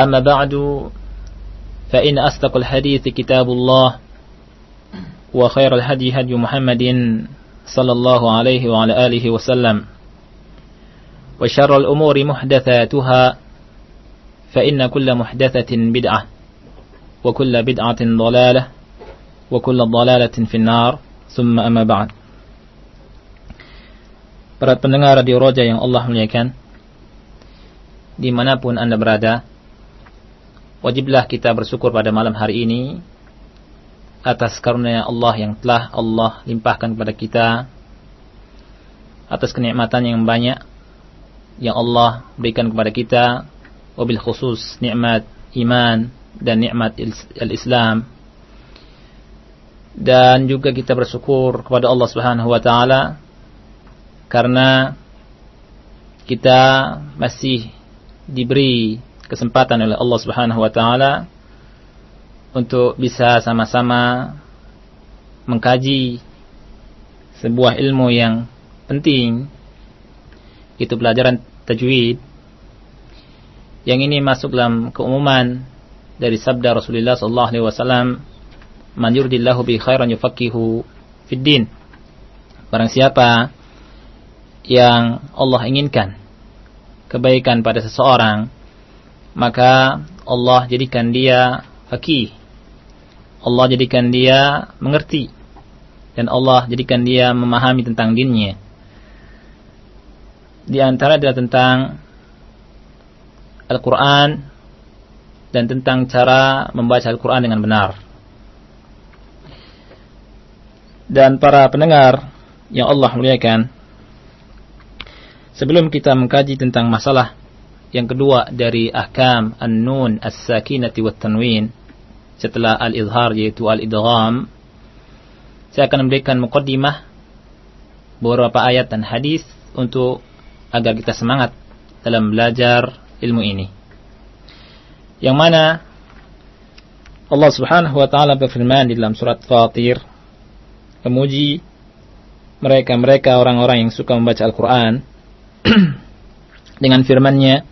أما بعد فإن أصدق الحديث كتاب الله وخير الهدي هدي محمد صلى الله عليه وعلى آله وسلم وشر الأمور محدثاتها فإن كل محدثة بدعة وكل بدعة ضلالة وكل ضلالة في النار ثم أما بعد. Para pendengar Radio Roja yang Allah muliakan Dimanapun anda berada Wajiblah kita bersyukur pada malam hari ini Atas karunia Allah yang telah Allah limpahkan kepada kita Atas kenikmatan yang banyak Yang Allah berikan kepada kita Wabil khusus nikmat iman dan nikmat al-Islam. Dan juga kita bersyukur kepada Allah Subhanahu wa taala karena kita masih diberi kesempatan oleh Allah Subhanahu wa taala untuk bisa sama-sama mengkaji sebuah ilmu yang penting. Itu pelajaran tajwid yang ini masuk dalam keumuman dari sabda Rasulullah sallallahu alaihi wasallam man yuridillahu bi khairan yufaqihu fid din. Barang siapa yang Allah inginkan kebaikan pada seseorang maka Allah jadikan dia fakih Allah jadikan dia mengerti. Dan Allah jadikan dia memahami tentang dinnya. Di antara adalah tentang Al-Quran dan tentang cara membaca Al-Quran dengan benar. Dan para pendengar yang Allah muliakan Sebelum kita mengkaji tentang masalah yang kedua dari ahkam an-nun as-sakinati wat tanwin setelah al-izhar yaitu al-idgham saya akan memberikan mukaddimah beberapa ayat dan hadis untuk agar kita semangat dalam belajar ilmu ini. Yang mana Allah Subhanahu wa taala berfirman di dalam surat Fatir memuji mereka-mereka orang-orang yang suka membaca Al-Qur'an dengan firman-Nya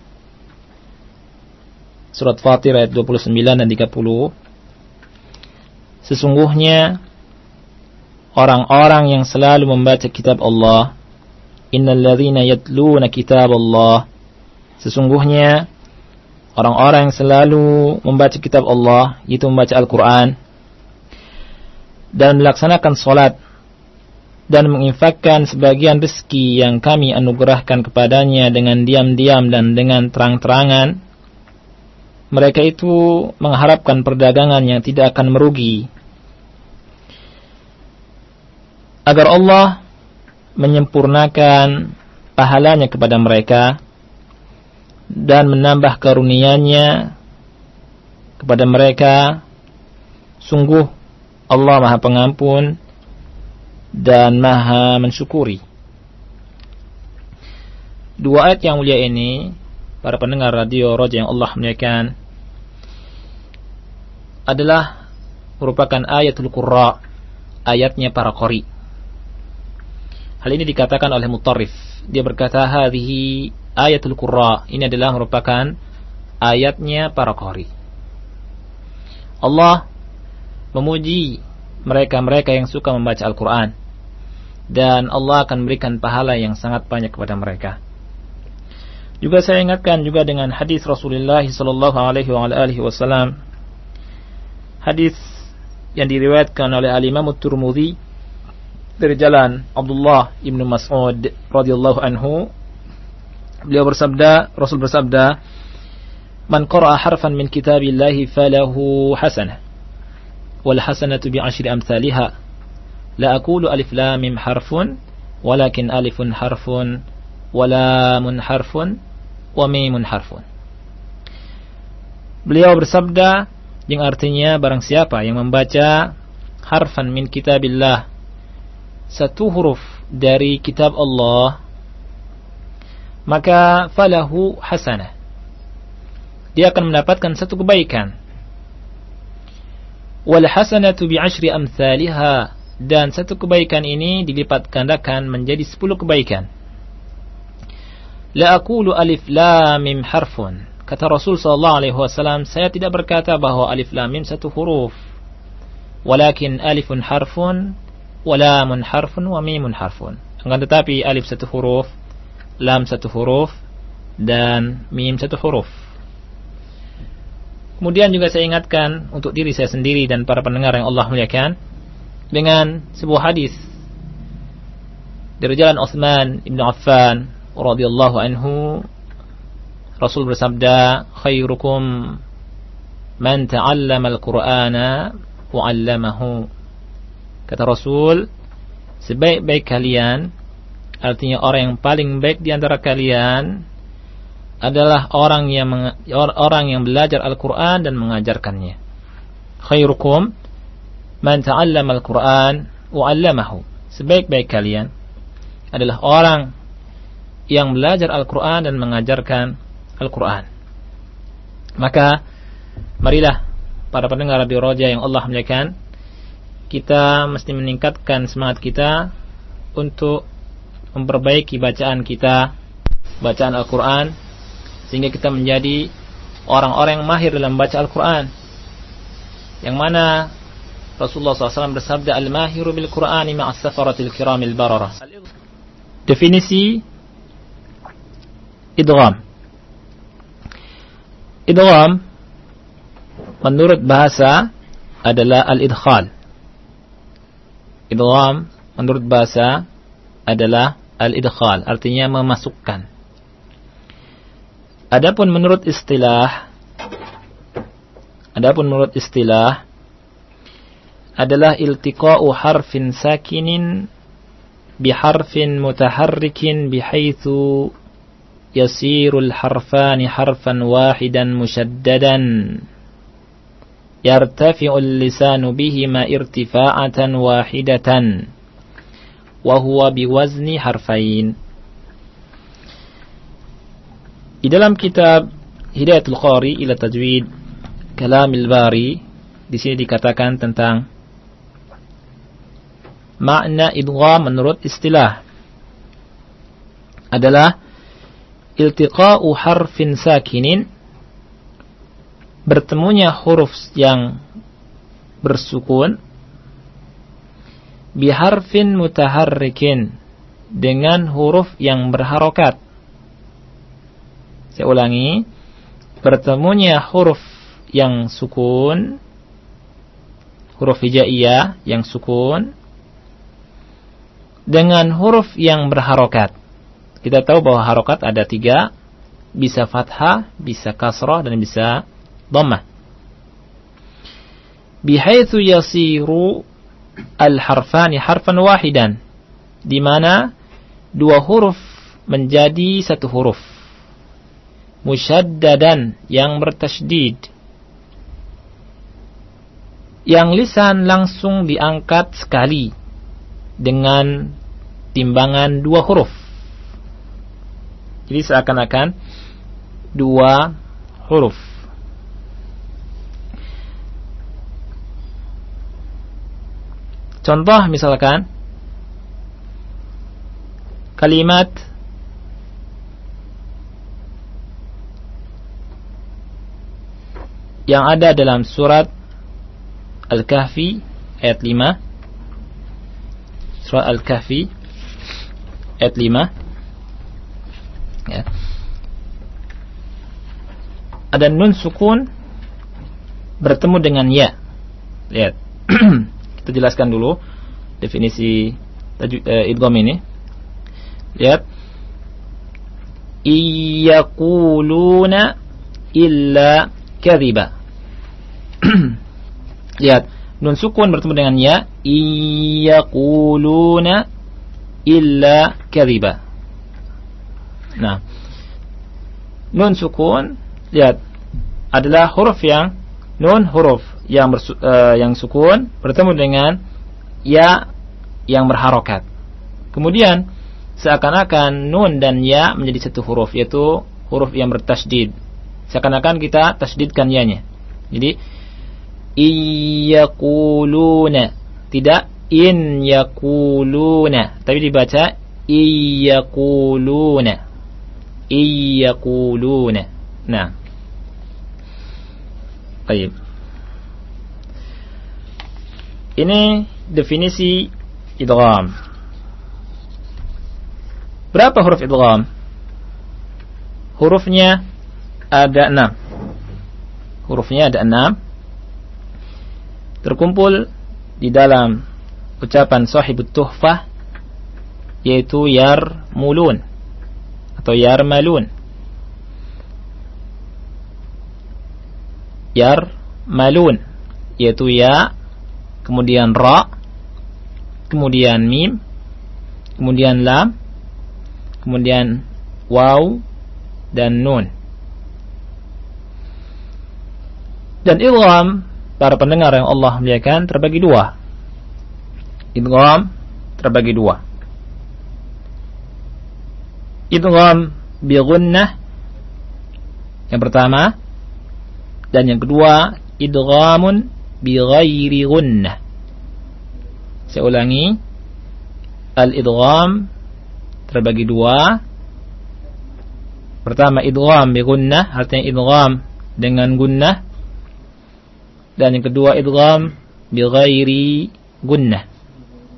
surat Fatir ayat 29 dan 30 sesungguhnya orang-orang yang selalu membaca kitab Allah innalladzina yatluna kitab Allah. Sesungguhnya orang-orang yang selalu membaca kitab Allah itu membaca Al-Qur'an dan melaksanakan salat dan menginfakkan sebagian rezeki yang kami anugerahkan kepadanya dengan diam-diam dan dengan terang-terangan, mereka itu mengharapkan perdagangan yang tidak akan merugi. agar Allah menyempurnakan pahalanya kepada mereka dan menambah karunia-Nya kepada mereka sungguh Allah Maha Pengampun dan Maha Mensyukuri dua ayat yang mulia ini para pendengar radio Roja yang Allah muliakan adalah merupakan ayatul qurra ayatnya para qari hal ini dikatakan oleh Mutarrif. Dia berkata hadhihi ayatul qurra. Ini adalah merupakan ayatnya para qari Allah memuji mereka-mereka yang suka membaca Al-Quran. Dan Allah akan memberikan pahala yang sangat banyak kepada mereka. Juga saya ingatkan juga dengan hadis Rasulullah sallallahu alaihi wasallam hadis yang diriwayatkan oleh Al Imam At-Tirmidzi dari jalan Abdullah ibnu Mas'ud radhiyallahu anhu. Beliau bersabda Rasul bersabda Man qara'a harfan min kitabillahi falahu hasanah wal hasanatu bi ashri amsalha la aqulu alif lam mim harfun walakin alifun harfun wa lamun harfun wa mimun harfun. Beliau bersabda yang artinya barang siapa yang membaca harfan min kitabillah satu huruf dari kitab Allah maka falahu hasanah. Dia akan mendapatkan satu kebaikan. Wal hasanatu bi ashri amsalha dan satu kebaikan ini dilipat gandakan menjadi sepuluh kebaikan. La aqulu alif lam mim harfun kata Rasul sallallahu alaihi wasallam saya tidak berkata bahwa alif lam mim satu huruf walakin alifun harfun walamun harfun wa mimun harfun. Akan tetapi alif satu huruf, lam satu huruf, dan mim satu huruf. Kemudian juga saya ingatkan untuk diri saya sendiri dan para pendengar yang Allah muliakan dengan sebuah hadis dari jalan Utsman bin Affan radhiyallahu anhu Rasul bersabda khairukum man ta'allama al-Qur'ana wa 'allamahu Kata Rasul, sebaik-baik kalian, artinya orang yang paling baik di antara kalian adalah orang yang orang yang belajar Al-Qur'an dan mengajarkannya. Khairukum man ta'allama Al-Qur'an wa 'allamahu. Sebaik-baik kalian adalah orang yang belajar Al-Qur'an dan mengajarkan Al-Qur'an. Maka marilah para pendengar radio Roja yang Allah muliakan, kita mesti meningkatkan semangat kita untuk memperbaiki bacaan kita, bacaan Al-Quran, sehingga kita menjadi orang-orang yang mahir dalam baca Al-Quran. Yang mana Rasulullah SAW bersabda, Al-mahiru bil-Qur'ani ma'as safaratil kiramil barara. Definisi idgham. Idgham menurut bahasa adalah al-idkhal idgham menurut bahasa adalah al-idkhal, artinya memasukkan. Adapun menurut istilah Adapun menurut istilah adalah iltiqa'u harfin sakinin biharfin mutaharrikin bihaitsu yasirul harfani harfan wahidan mushaddadan يرتفع اللسان بهما ارتفاعة واحدة وهو بوزن حرفين Di dalam kitab Hidayatul Qari ila Tajwid Kalamil Bari di sini dikatakan tentang makna idgham menurut istilah adalah iltiqa'u harfin sakinin bertemunya huruf yang bersukun biharfin mutaharrikin dengan huruf yang berharokat. Saya ulangi, bertemunya huruf yang sukun, huruf hijaiyah yang sukun, dengan huruf yang berharokat. Kita tahu bahwa harokat ada tiga, bisa fathah, bisa kasrah, dan bisa dhammah. Bihaitsu yasiru al-harfani harfan wahidan. Di mana dua huruf menjadi satu huruf. Musyaddadan yang bertasydid. Yang lisan langsung diangkat sekali dengan timbangan dua huruf jadi seakan-akan dua huruf. Contoh misalkan kalimat yang ada dalam surat Al-Kahfi ayat 5 surat Al-Kahfi ayat 5 ya. ada nun sukun bertemu dengan ya lihat Kita jelaskan dulu definisi uh, idgham ini. Lihat. Iyaquluna illa kadhiba. Lihat, nun sukun bertemu dengan ya. Iyaquluna illa kadhiba. Nah, nun sukun lihat adalah huruf yang nun huruf yang bersu, uh, yang sukun bertemu dengan ya yang berharokat. Kemudian seakan-akan nun dan ya menjadi satu huruf yaitu huruf yang bertasdid. Seakan-akan kita tasdidkan ya-nya. Jadi iyaquluna tidak in yaquluna tapi dibaca iyaquluna iyaquluna. Nah, Baik. Ini definisi idgham. Berapa huruf idgham? Hurufnya ada enam. Hurufnya ada enam. Terkumpul di dalam ucapan sahibut tuhfah yaitu yar mulun atau yar malun. yar malun yaitu ya kemudian ra kemudian mim kemudian lam kemudian waw dan nun. Dan idgham para pendengar yang Allah muliakan terbagi dua. Idgham terbagi dua idgham bi yang pertama. Dan yang kedua idghamun bi ghairi gunnah saya ulangi. Al idgham terbagi dua. Pertama idgham bi gunnah artinya idgham dengan gunnah. Dan yang kedua idgham bi ghairi gunnah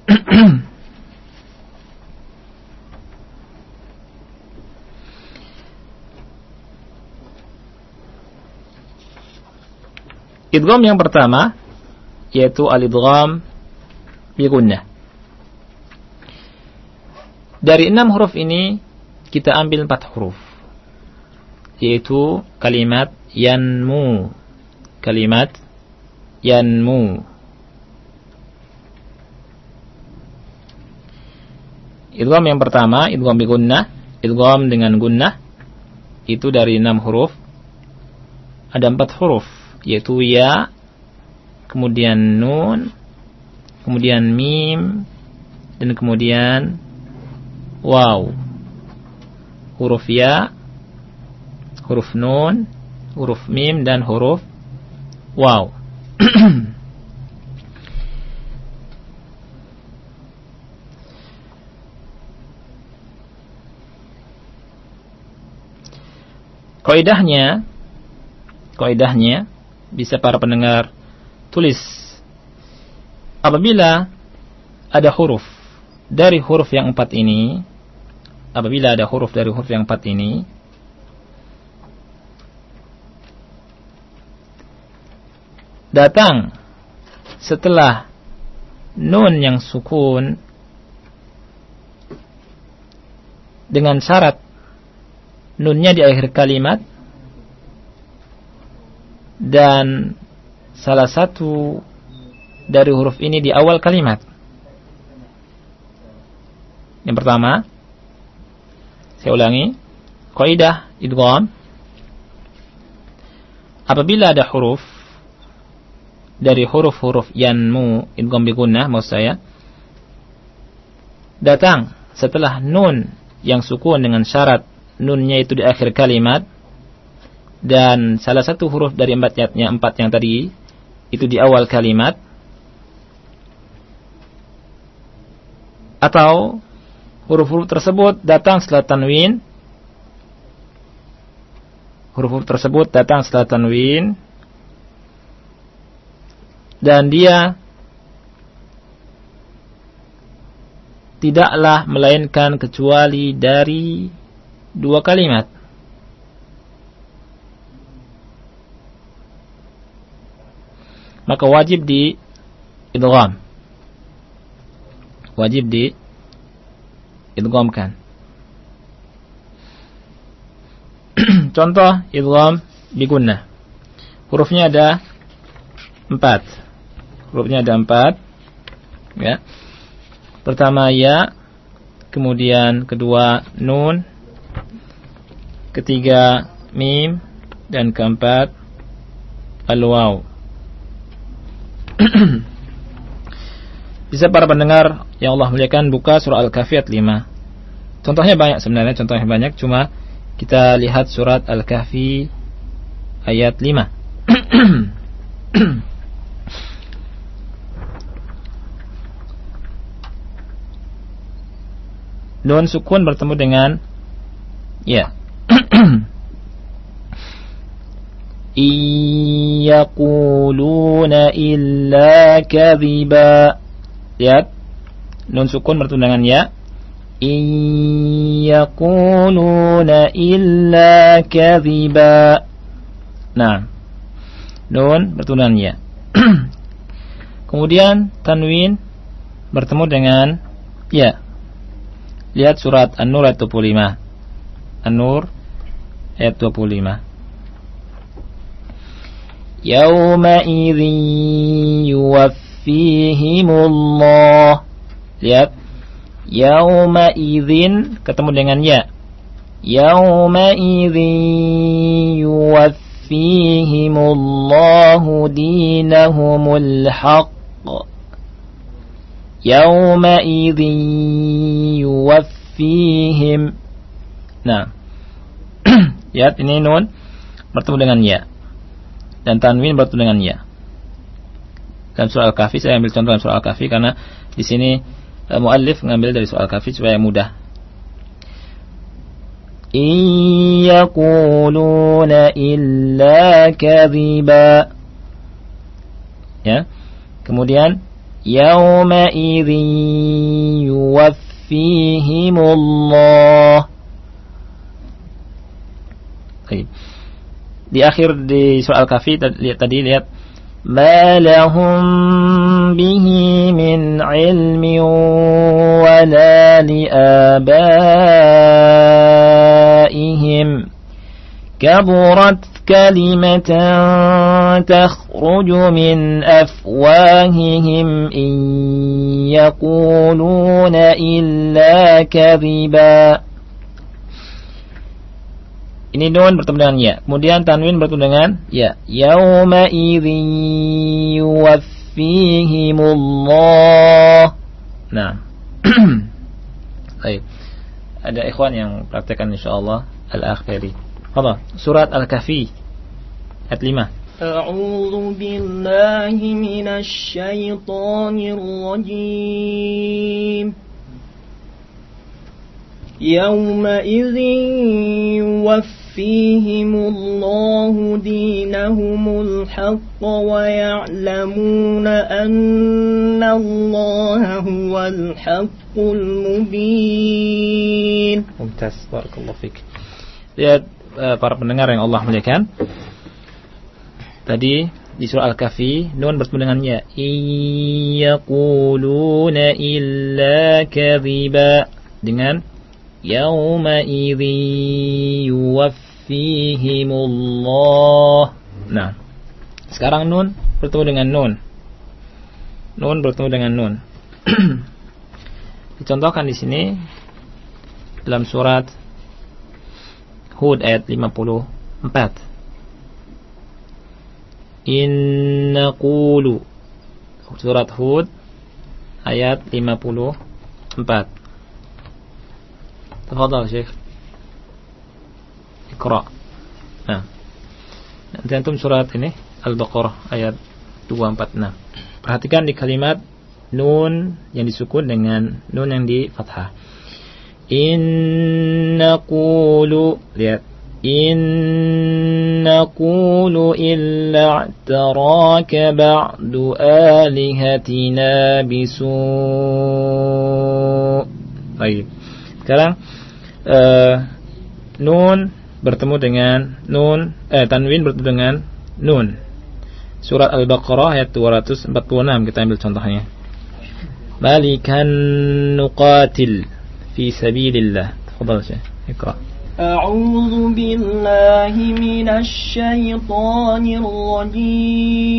Idgham yang pertama yaitu al-idgham bi Dari enam huruf ini kita ambil empat huruf. Yaitu kalimat yanmu. Kalimat yanmu. Idgham yang pertama idgham bi gunnah idgham dengan gunnah. Itu dari enam huruf. Ada empat huruf yaitu ya kemudian nun kemudian mim dan kemudian waw. Huruf ya huruf nun huruf mim dan huruf waw. Kaidahnya, kaidahnya bisa para pendengar tulis. Apabila ada huruf dari huruf yang empat ini apabila ada huruf dari huruf yang empat ini datang setelah nun yang sukun dengan syarat nunnya di akhir kalimat dan salah satu dari huruf ini di awal kalimat. Yang pertama, saya ulangi, kaidah idgham apabila ada huruf dari huruf-huruf yanmu idgham bi gunnah maksud saya datang setelah nun yang sukun dengan syarat nunnya itu di akhir kalimat dan salah satu huruf dari empat yang, empat yang tadi itu di awal kalimat. Atau huruf-huruf tersebut datang setelah tanwin. Huruf-huruf tersebut datang setelah tanwin. Dan dia tidaklah melainkan kecuali dari dua kalimat maka wajib di idgham. Wajib di idghamkan. Contoh idgham bi gunnah. Hurufnya ada empat. Hurufnya ada empat. Ya. Pertama ya kemudian kedua nun ketiga mim dan keempat al-waw Bisa para pendengar yang Allah muliakan buka surah Al-Kahfi ayat 5. Contohnya banyak sebenarnya, contohnya banyak cuma kita lihat surat Al-Kahfi ayat 5. Nun sukun bertemu dengan ya yaquluna illa kadhiba lihat. Nun sukun bertemu dengan ya yaquluna illa kadhiba nah. Nun bertemu dengan ya kemudian tanwin bertemu dengan ya. Lihat surat An-Nur ayat 25 An-Nur ayat 25 يومئذ يوفيهم الله lihat yaumaidin ketemu dengan ya yaumaidin yuwaffihimullahu dinahumul haqq yaumaidin yuwaffihim nah lihat ini nun bertemu dengan ya dan tanwin bertemu dengan ya. Dalam surah Al-Kahfi saya ambil contoh surah Al-Kahfi karena di sini uh, muallif mengambil dari surah Al-Kahfi supaya mudah. Iyaquluna illa kadhiba. Ya. Kemudian yauma idzin yuwaffihimullah. Baik di akhir di surah Al-Kahfi lihat tadi lihat lahum bihi min ilmi wala li abaihim kaburat كلمة تخرج من أفواههم إن يقولون إلا كذبا Ini nun bertemu dengan ya. Kemudian tanwin bertemu dengan ya. Yauma idzin yuwaffihimullah. Nah. Baik. Ada ikhwan yang praktekkan insyaallah al-akhiri. Apa? Surat Al-Kahfi ayat 5. أعوذ بالله من الشيطان الرجيم يومئذ يوفي يوفيهم الله دينهم الحق ويعلمون أن الله هو الحق المبين ممتاز بارك الله فيك lihat uh, para pendengar yang Allah muliakan tadi di surah Al-Kahfi nun bertemu dengan ya iyaquluna illa kadhiba dengan يومئذ يوفيهم الله Nah, sekarang nun bertemu dengan nun. nun bertemu dengan nun. Dicontohkan di sini dalam surat Hud ayat 54. Inna qulu surat Hud ayat 54. Tafadhal Syekh. Iqra. Nah. Nanti antum surat ini Al-Baqarah ayat 246. Perhatikan di kalimat nun yang disukun dengan nun yang di fathah. Inna qulu lihat إن نقول إلا اعتراك بعد آلهتنا بسوء Baik. Sekarang uh, nun bertemu dengan nun eh tanwin bertemu dengan nun. Surat Al-Baqarah ayat 246 kita ambil contohnya. Malikan nuqatil fi sabilillah. Tafadhal Syekh. Iqra. أعوذ بالله من الشيطان الرجيم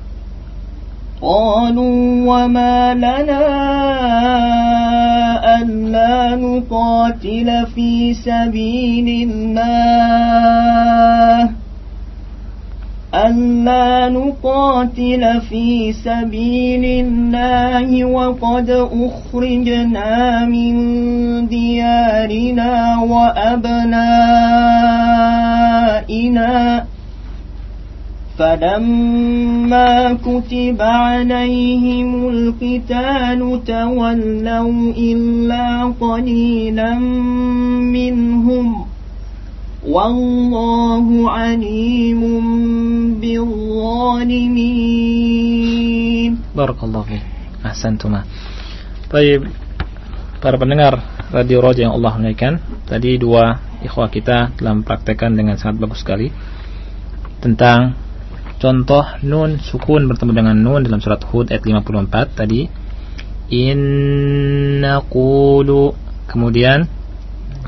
قالوا وما لنا ألا نقاتل في سبيل الله. ألا نقاتل في سبيل الله وقد أخرجنا من ديارنا وأبنائنا فلما كتب عليهم القتال تولوا إلا قليلا منهم والله عليم بالظالمين بارك الله فيك أحسنتما طيب para pendengar Radio Roja yang Allah muliakan Tadi dua ikhwah kita telah mempraktekkan dengan sangat bagus sekali Tentang contoh nun sukun bertemu dengan nun dalam surat Hud ayat 54 tadi. Inna qulu. Kemudian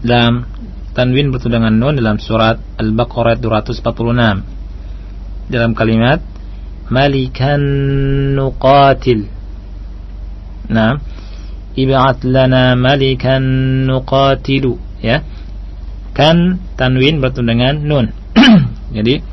dalam tanwin bertemu dengan nun dalam surat Al-Baqarah 246 dalam kalimat malikan nuqatil. Nah ib'at lana malikan nuqatilu. Ya. Kan tanwin bertemu dengan nun. Jadi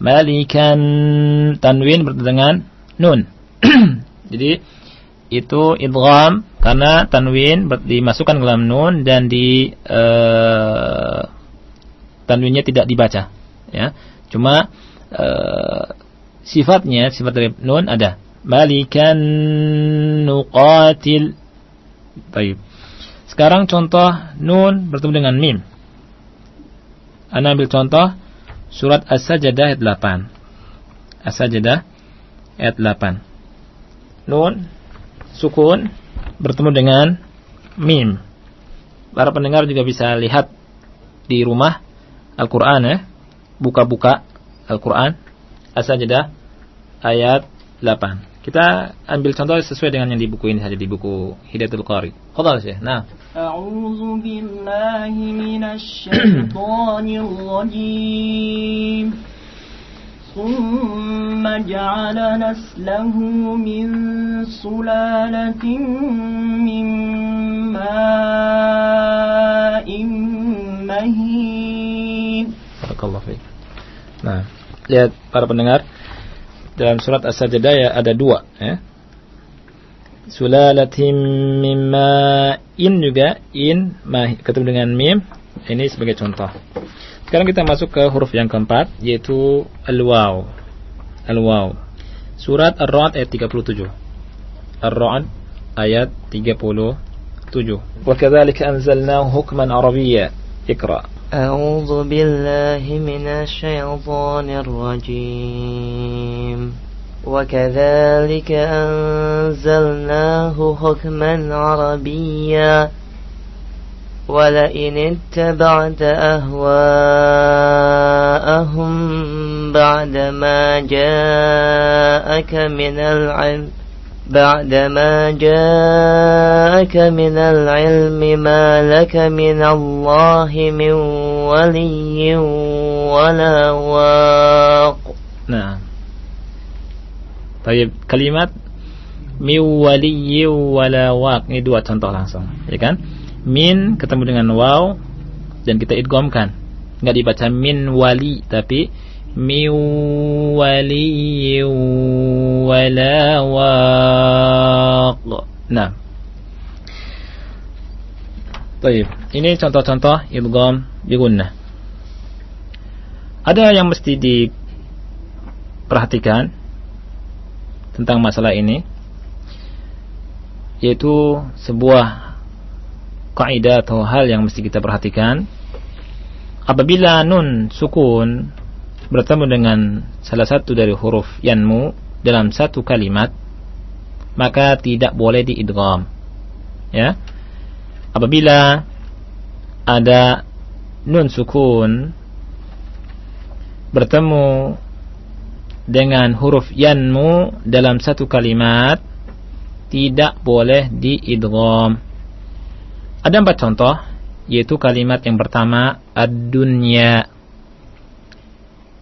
Malikan tanwin bertemu dengan nun. Jadi itu idgham karena tanwin dimasukkan ke dalam nun dan di uh, tanwinnya tidak dibaca ya. Cuma uh, sifatnya sifat dari nun ada. Malikan nuqatil. Baik. Sekarang contoh nun bertemu dengan mim. Anda ambil contoh Surat As-Sajdah ayat 8. As-Sajdah ayat 8. Nun sukun bertemu dengan mim. Para pendengar juga bisa lihat di rumah Al-Qur'an ya. Buka-buka Al-Qur'an As-Sajdah ayat 8. Kita ambil contoh sesuai dengan yang di buku ini saja di buku Hidayatul Qari. Fadhal Syekh. Nah. A'udzu billahi minasy syaithanir rajim. ثم جعل نسله من سلالة من ماء مهين Barakallahu fiik. Nah, lihat para pendengar dalam surat As-Sajdah ya ada dua ya. Sulalatim mimma in juga in ma ketemu dengan mim ini sebagai contoh. Sekarang kita masuk ke huruf yang keempat yaitu al-waw. Al-waw. Surat Ar-Ra'd ayat 37. Ar-Ra'd ayat 37. Wa kadzalika anzalnahu hukman arabiyya. Iqra. أعوذ بالله من الشيطان الرجيم. وكذلك أنزلناه حكما عربيا. ولئن اتبعت أهواءهم بعدما جاءك من العلم بعدما جاءك من العلم ما لك من الله من ولي ولا واق Nah. Baik, kalimat mi wali wala waq ini dua contoh langsung, ya kan? Min ketemu dengan waw dan kita idghamkan. Enggak dibaca min wali tapi mi wali wala waq. Nah. Baik, ini contoh-contoh idgham bi gunnah. Ada yang mesti diperhatikan tentang masalah ini yaitu sebuah kaidah atau hal yang mesti kita perhatikan apabila nun sukun bertemu dengan salah satu dari huruf yanmu dalam satu kalimat maka tidak boleh diidgham ya apabila ada nun sukun bertemu dengan huruf yanmu dalam satu kalimat tidak boleh diidgham. Ada empat contoh, yaitu kalimat yang pertama ad-dunya.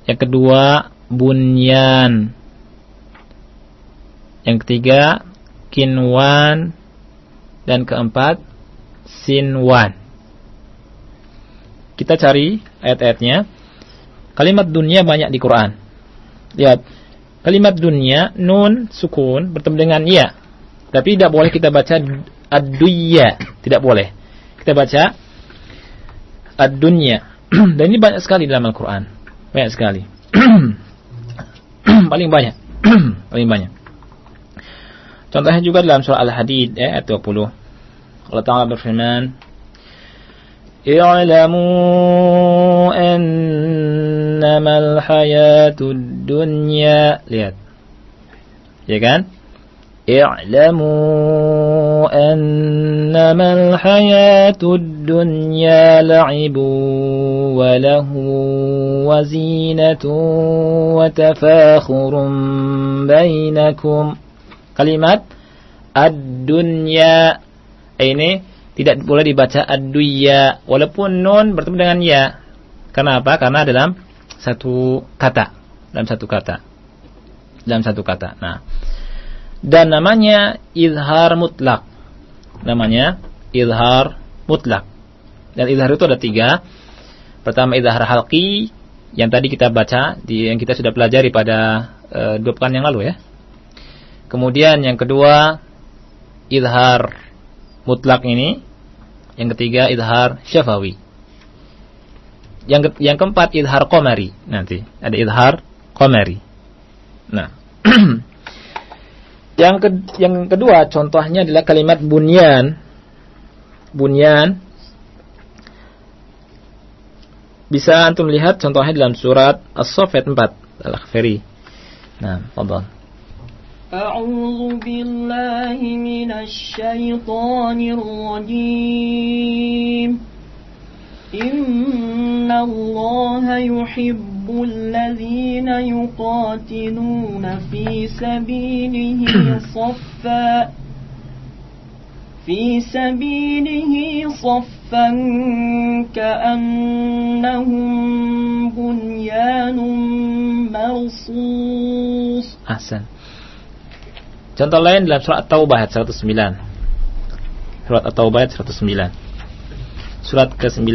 Yang kedua bunyan. Yang ketiga kinwan dan keempat sinwan. Kita cari ayat-ayatnya. Kalimat dunia banyak di Quran. Lihat, kalimat dunia nun sukun bertemu dengan ya. Tapi tidak boleh kita baca ad-dunya, tidak boleh. Kita baca ad-dunya. Dan ini banyak sekali dalam Al-Qur'an. Banyak sekali. paling banyak. paling banyak. Contohnya juga dalam surah Al-Hadid ayat 20. Allah Ta'ala berfirman, "I'lamu annamal hayatud dunya." Lihat. Ya kan? اعلموا أنما الحياة الدنيا لعب وله وزينة وتفاخر بينكم kalimat ad-dunya ini tidak boleh dibaca ad-duya walaupun nun bertemu dengan ya karena apa? karena dalam satu kata dalam satu kata dalam satu kata nah dan namanya izhar mutlak. Namanya izhar mutlak. Dan izhar itu ada tiga. Pertama izhar halqi yang tadi kita baca di yang kita sudah pelajari pada e, dua pekan yang lalu ya. Kemudian yang kedua izhar mutlak ini. Yang ketiga izhar syafawi. Yang ke, yang keempat izhar qamari nanti. Ada izhar qamari. Nah, Yang ke, yang kedua contohnya adalah kalimat bunyan. Bunyan bisa antum lihat contohnya dalam surat As-Saffat 4 Al-Akhfari. Nah, fadhal. أعوذ بالله من الشيطان الرجيم إن الله يحب الذين يقاتلون في سبيله صفا في سبيله صفا كأنهم بنيان مرصوص أحسن Contoh lain dalam surat At-Taubah ayat 109. Surat At-Taubah ayat 109. Surat ke-9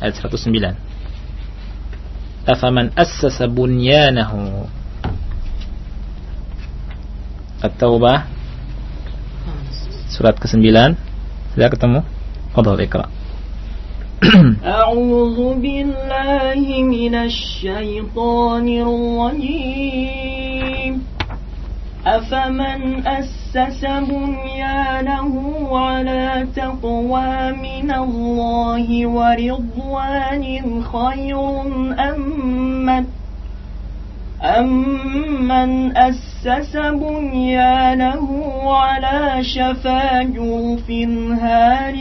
ayat 109. Afaman assasa bunyanahu At-Taubah surat ke-9 sudah ketemu? Fadhal Iqra. أعوذ بالله من الشيطان الرجيم أفمن أسس بنيانه على تقوى من الله ورضوان خير أم أمن أسس بنيانه على شفا جرف هار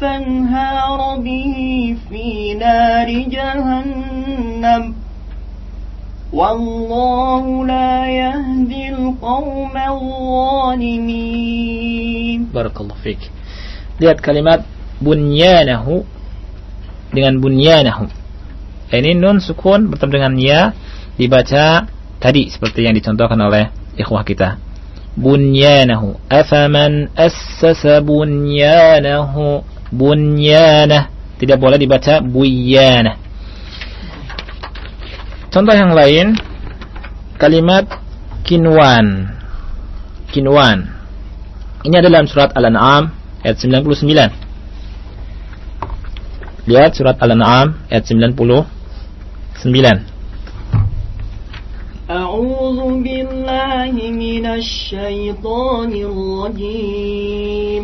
فانهار به في نار جهنم والله لا يهدي القوم الظالمين بارك الله فيك lihat kalimat bunyanahu dengan bunyanahu ini nun sukun bertemu dengan ya dibaca tadi seperti yang dicontohkan oleh ikhwah kita bunyanahu afaman assasa bunyanahu bunyanah tidak boleh dibaca buyanah Contoh yang lain kalimat kinwan. Kinwan. Ini adalah dalam surat Al-An'am ayat 99. Lihat surat Al-An'am ayat 99. أعوذ بالله من الشيطان الرجيم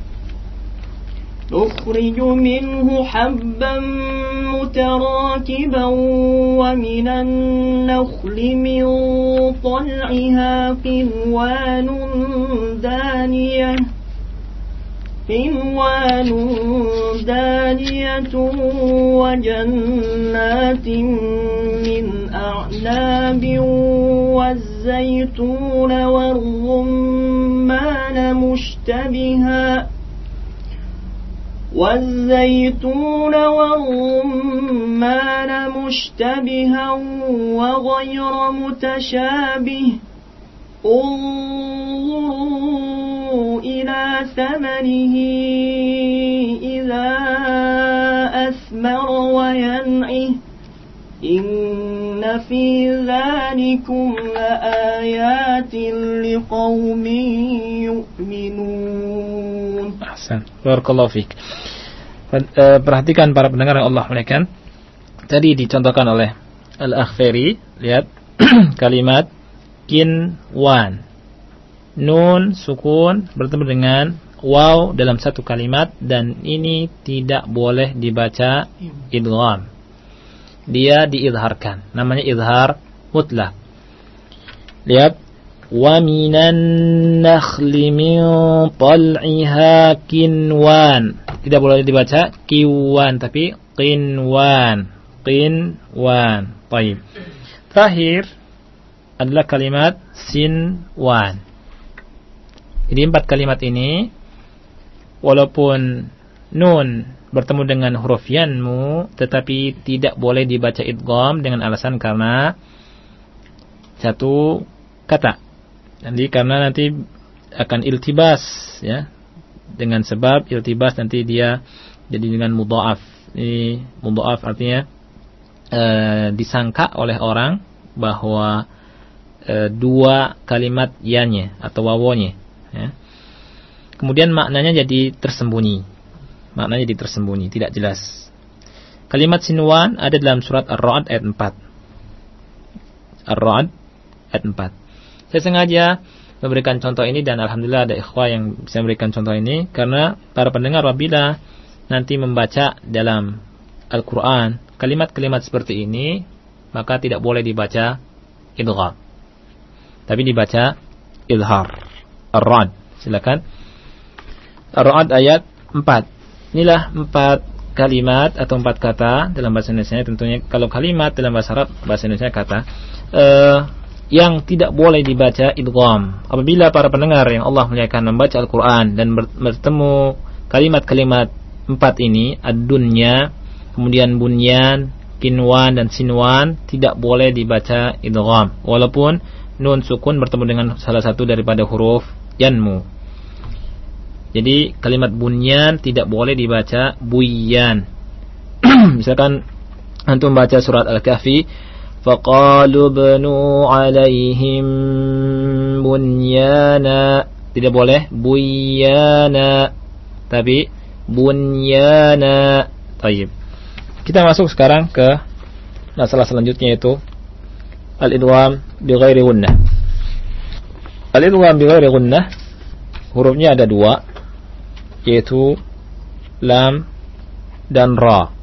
نخرج منه حبا متراكبا ومن النخل من طلعها قنوان دانية قنوان دانية وجنات من أعناب والزيتون والرمان مشتبها والزيتون والرمان مشتبها وغير متشابه. انظروا إلى ثمنه إذا أثمر وينعه. إن في ذلكم لآيات لقوم يؤمنون. Ahsan. Barakallahu. E, perhatikan para pendengar yang Allah muliakan. Tadi dicontohkan oleh Al-Akhfiri. lihat kalimat kin wan. Nun sukun bertemu dengan waw dalam satu kalimat dan ini tidak boleh dibaca idgham. Dia diizharkan. Namanya izhar mutlak. Lihat minan nakhli min tal'iha kinwan. Tidak boleh dibaca kiwan tapi qinwan. Qinwan. Baik. Terakhir adalah kalimat sinwan. Jadi empat kalimat ini walaupun nun bertemu dengan huruf yanmu tetapi tidak boleh dibaca idgham dengan alasan karena satu kata. Nanti karena nanti akan iltibas ya. Dengan sebab iltibas nanti dia jadi dengan mudhaaf. Ini mudhaaf artinya e, disangka oleh orang bahwa e, dua kalimat yanya atau wawonya ya. Kemudian maknanya jadi tersembunyi maknanya jadi tersembunyi, tidak jelas. Kalimat sinwan ada dalam surat Ar-Ra'd ayat 4. Ar-Ra'd ayat 4. Saya sengaja memberikan contoh ini dan alhamdulillah ada ikhwah yang bisa memberikan contoh ini karena para pendengar apabila nanti membaca dalam Al-Qur'an kalimat-kalimat seperti ini maka tidak boleh dibaca idgham. Tapi dibaca ilhar. Ar-Ra'd. Silakan. Ar-Ra'd ayat 4. Inilah empat kalimat atau empat kata dalam bahasa Indonesia tentunya kalau kalimat dalam bahasa Arab bahasa Indonesia kata uh, yang tidak boleh dibaca idgham. Apabila para pendengar yang Allah muliakan membaca Al-Qur'an dan bertemu kalimat-kalimat empat ini, ad-dunya, kemudian bunyan, kinwan dan sinwan tidak boleh dibaca idgham walaupun nun sukun bertemu dengan salah satu daripada huruf yanmu. Jadi kalimat bunyan tidak boleh dibaca buyan. Misalkan antum baca surat Al-Kahfi Faqalu bnu alaihim bunyana. Tidak boleh bunyana. Tapi bunyana. Taib. Kita masuk sekarang ke masalah selanjutnya yaitu al-idgham bi ghairi gunnah. Al-idgham bi ghairi gunnah hurufnya ada dua yaitu lam dan ra.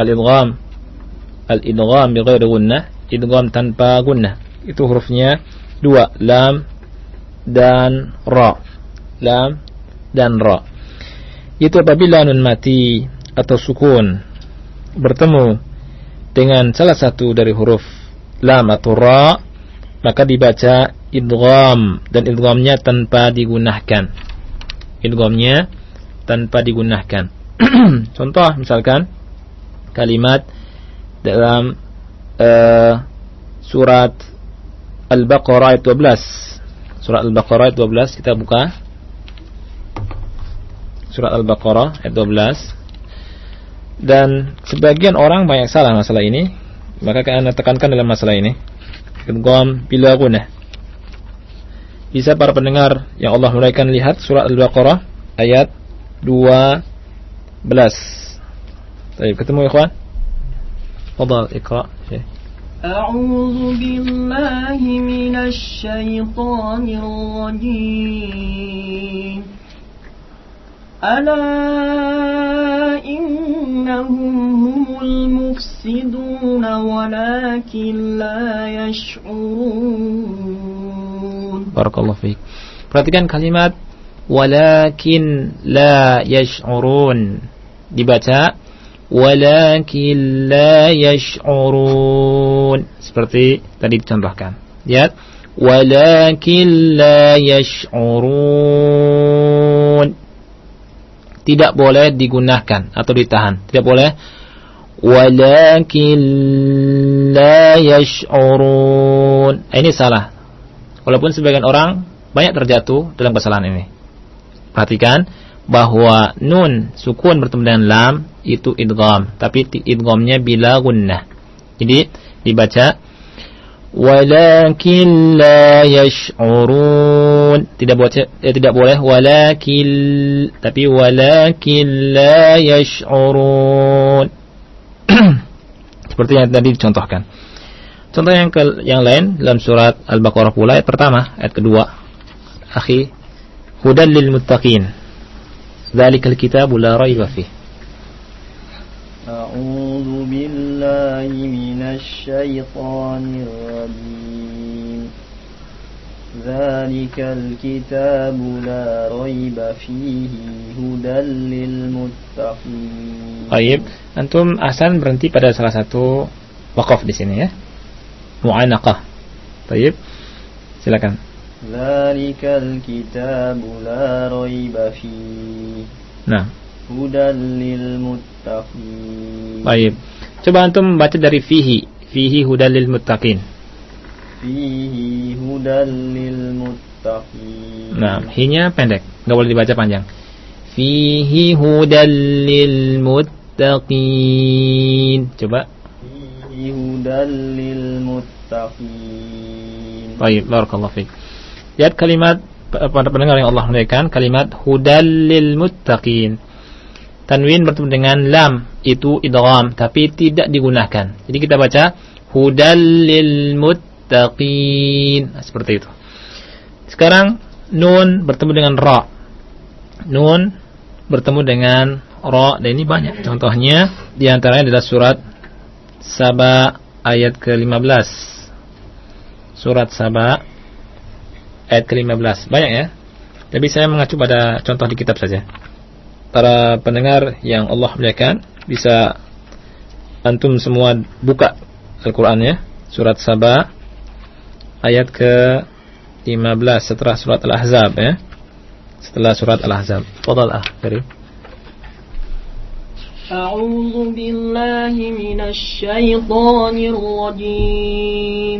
Al-idgham al-idgham bi ghairi gunnah, idgham tanpa gunnah. Itu hurufnya dua, lam dan ra. Lam dan ra. Itu apabila nun mati atau sukun bertemu dengan salah satu dari huruf lam atau ra, maka dibaca idgham dan idghamnya tanpa digunakan. Idghamnya tanpa digunakan. Contoh misalkan kalimat dalam uh, surat Al-Baqarah ayat 12. Surat Al-Baqarah ayat 12 kita buka. Surat Al-Baqarah ayat 12. Dan sebagian orang banyak salah masalah ini, maka kalian tekankan dalam masalah ini. Idgham bila gunah. Bisa para pendengar yang Allah mulaikan lihat surat Al-Baqarah ayat 12. Baik, ketemu ikhwan? تفضل اقرأ. شيء أعوذ بالله من الشيطان الرجيم. ألا إنهم هم المفسدون ولكن لا يشعرون. بارك الله فيك. Perhatikan kalimat walakin la yash'urun dibaca walakin la yash'urun. Seperti tadi dicontohkan. Lihat. Walakin la yash'urun. Tidak boleh digunakan atau ditahan. Tidak boleh. Walakin la yash'urun. Ini salah. Walaupun sebagian orang banyak terjatuh dalam kesalahan ini. Perhatikan bahwa nun sukun bertemu dengan lam itu idgham, tapi idghamnya bila gunnah. Jadi dibaca walakin la yash'urun. Tidak boleh eh, tidak boleh walakin tapi walakin la yash'urun. Seperti yang tadi dicontohkan. Contoh yang ke, yang lain dalam surat Al-Baqarah pula ayat pertama, ayat kedua. Akhi, hudan muttaqin. Dzalikal kitabu la raiba fihi. أعوذ بالله من الشيطان الرجيم ذلك الكتاب لا ريب فيه هدى للمتقين طيب antum asan berhenti pada salah satu wakaf di sini ya mu'anaqah طيب silakan ذلك الكتاب لا ريب فيه nah hudan lil muttaqin. Baik. Coba antum baca dari fihi. Fihi hudan lil muttaqin. Fihi hudan lil muttaqin. Nah, hinya pendek, enggak boleh dibaca panjang. Fihi hudan lil muttaqin. Coba. Fihi hudan lil muttaqin. Baik, barakallahu fiik. Lihat kalimat pada pendengar yang Allah muliakan kalimat hudal lil muttaqin tanwin bertemu dengan lam itu idgham tapi tidak digunakan. Jadi kita baca hudal lil muttaqin. Nah, seperti itu. Sekarang nun bertemu dengan ra. Nun bertemu dengan ra dan ini banyak. Contohnya di antaranya adalah surat Saba ayat ke-15. Surat Saba ayat ke-15. Banyak ya. Tapi saya mengacu pada contoh di kitab saja. Para pendengar yang Allah muliakan bisa antum semua buka Al-Qur'an ya. Surat Saba ayat ke 15 setelah surat Al-Ahzab ya. Setelah surat Al-Ahzab. Fadal ah, Karim. أعوذ بالله من الشيطان الرجيم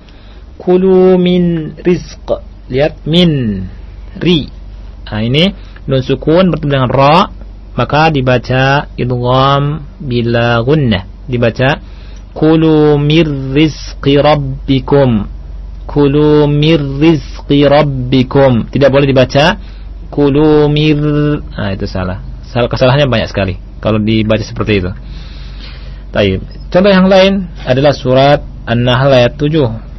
kulu min rizq lihat min ri nah ini nun sukun bertemu dengan ra maka dibaca idgham bila gunnah dibaca kulu min rizqi rabbikum kulu mir rizqi rabbikum. Tidak boleh dibaca kulu mir. Nah, itu salah. Salah kesalahannya banyak sekali kalau dibaca seperti itu. Taib. Contoh yang lain adalah surat An-Nahl ayat 7.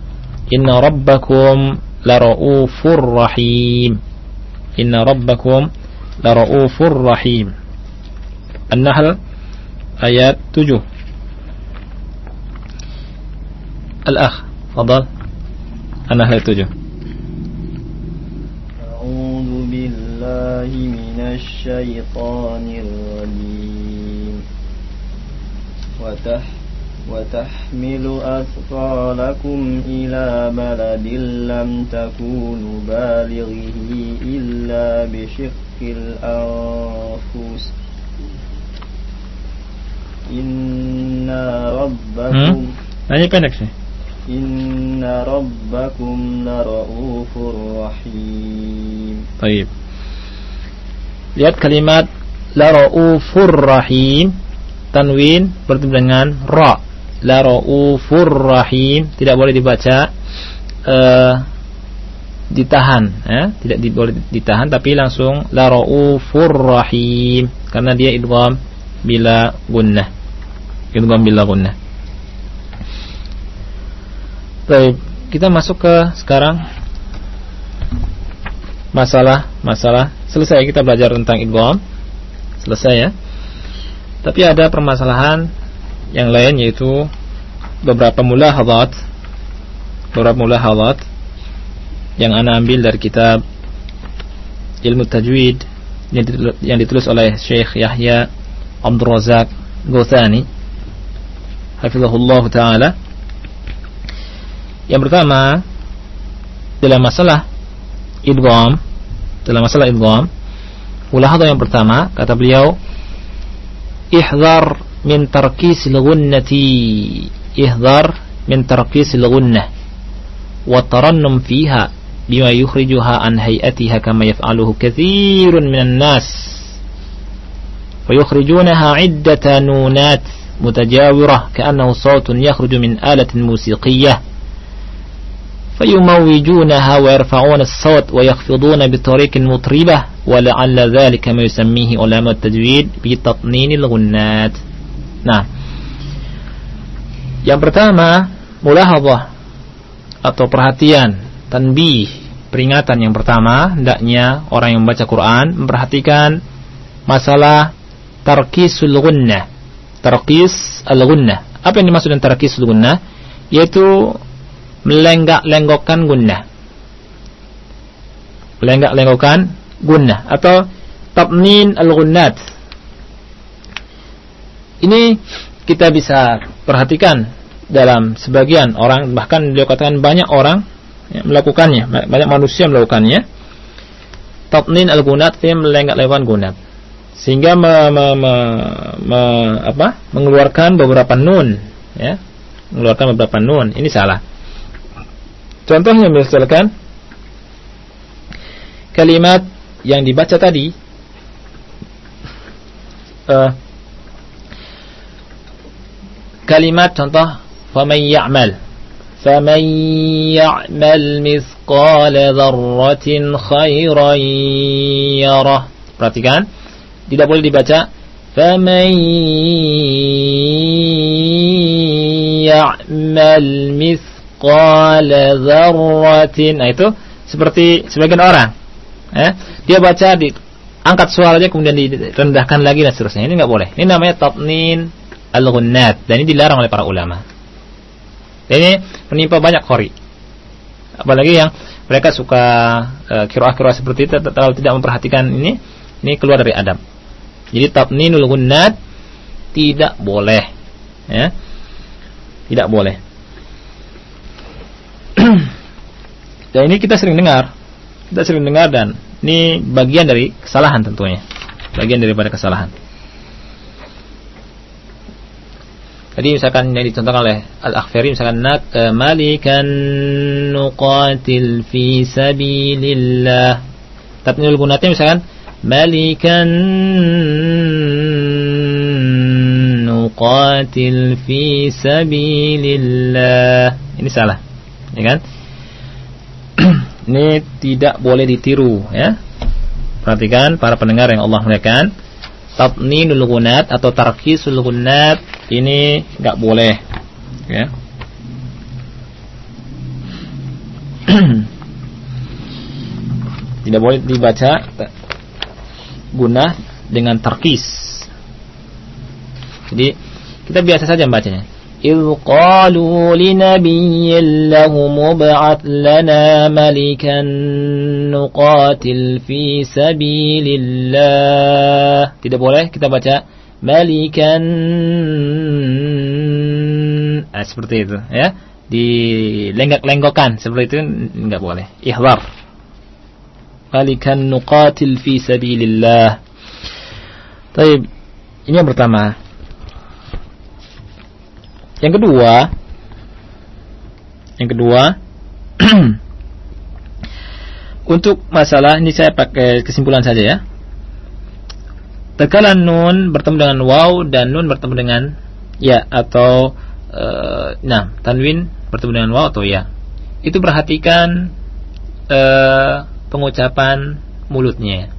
إن ربكم لرؤوف رحيم. إن ربكم لرؤوف رحيم. النحل آيات تجو. الأخ فضل النحل تجو. أعوذ بالله من الشيطان الرجيم. وتحت وتحمل أثقالكم إلى بلد لم تكونوا بالغه إلا بشق الأنفس إن ربكم Hanya pendek sih. Inna rabbakum lara'ufur rahim. Baik. Lihat kalimat lara'ufur rahim. Tanwin bertemu dengan ra. Lara'ufur rahim tidak boleh dibaca uh, ditahan ya, tidak di, boleh ditahan tapi langsung lara'ufur rahim karena dia idgham bila gunnah. Idgham bila gunnah. Baik, kita masuk ke sekarang masalah masalah selesai kita belajar tentang idgham. Selesai ya. Tapi ada permasalahan yang lain yaitu beberapa mulahadzat beberapa mulahadzat yang ana ambil dari kitab Ilmu Tajwid yang ditulis oleh Syekh Yahya Abdul Razak Ghuthani hafizahullah taala. Yang pertama dalam masalah idgham, dalam masalah idgham, mulahadha yang pertama kata beliau ihdhar من تركيس الغنة إهضار من تركيس الغنة والترنم فيها بما يخرجها عن هيئتها كما يفعله كثير من الناس ويخرجونها عدة نونات متجاورة كأنه صوت يخرج من آلة موسيقية فيموجونها ويرفعون الصوت ويخفضون بطريق مطربة ولعل ذلك ما يسميه علماء التجويد بتطنين الغنات. Nah. Yang pertama mulahadhah atau perhatian tanbih peringatan yang pertama hendaknya orang yang membaca Quran memperhatikan masalah tarkisul gunnah. Tarkis al-gunnah. Apa yang dimaksud dengan tarkisul gunnah? Yaitu melenggak-lenggokkan gunnah. Melenggak-lenggokkan gunnah. Atau tabnin al-gunnat. Ini kita bisa perhatikan dalam sebagian orang bahkan beliau katakan banyak orang ya, melakukannya, banyak manusia melakukannya. Tabnin al-gunat dia melenggak-lenggokkan gunat sehingga me, me, me, me, apa, mengeluarkan beberapa nun ya. Mengeluarkan beberapa nun. Ini salah. Contohnya misalkan kalimat yang dibaca tadi uh, kalimat contoh faman ya'mal faman ya'mal mithqala dzarratin khairan yarah perhatikan tidak boleh dibaca faman ya'mal mithqala dzarratin. Nah, itu seperti sebagian orang. Ya, dia baca di angkat suaranya kemudian direndahkan lagi dan seterusnya. Ini nggak boleh. Ini namanya tatnin al-ghunnat dan ini dilarang oleh para ulama. Dan ini menimpa banyak khori. Apalagi yang mereka suka uh, kira-kira seperti itu terlalu tidak memperhatikan ini, ini keluar dari adab. Jadi tatninul ghunnat tidak boleh. Ya. Tidak boleh. dan ini kita sering dengar, kita sering dengar dan ini bagian dari kesalahan tentunya, bagian daripada kesalahan. Tadi misalkan yang dicontohkan oleh Al-Akhfari misalkan uh, malikan nuqatil fi sabilillah. Tatnil gunatnya misalkan malikan nuqatil fi sabilillah. Ini salah ya kan? ini tidak boleh ditiru ya. Perhatikan para pendengar yang Allah muliakan, tatninul gunat atau tarkisul gunat ini nggak boleh ya. tidak boleh dibaca guna dengan tarkis. Jadi kita biasa saja membacanya. إذ قالوا لنبي لهم ابعث لنا ملكا نقاتل في سبيل الله tidak boleh kita baca malikan. Ah, seperti itu ya. Dilenggak-lenggokkan seperti itu enggak boleh. Ihbar malikan nuqatil fi sabilillah. Taib. Ini yang pertama. Yang kedua, yang kedua, untuk masalah ini saya pakai kesimpulan saja ya. Tatkala nun bertemu dengan waw dan nun bertemu dengan ya atau uh, nah tanwin bertemu dengan waw atau ya. Itu perhatikan uh, pengucapan mulutnya.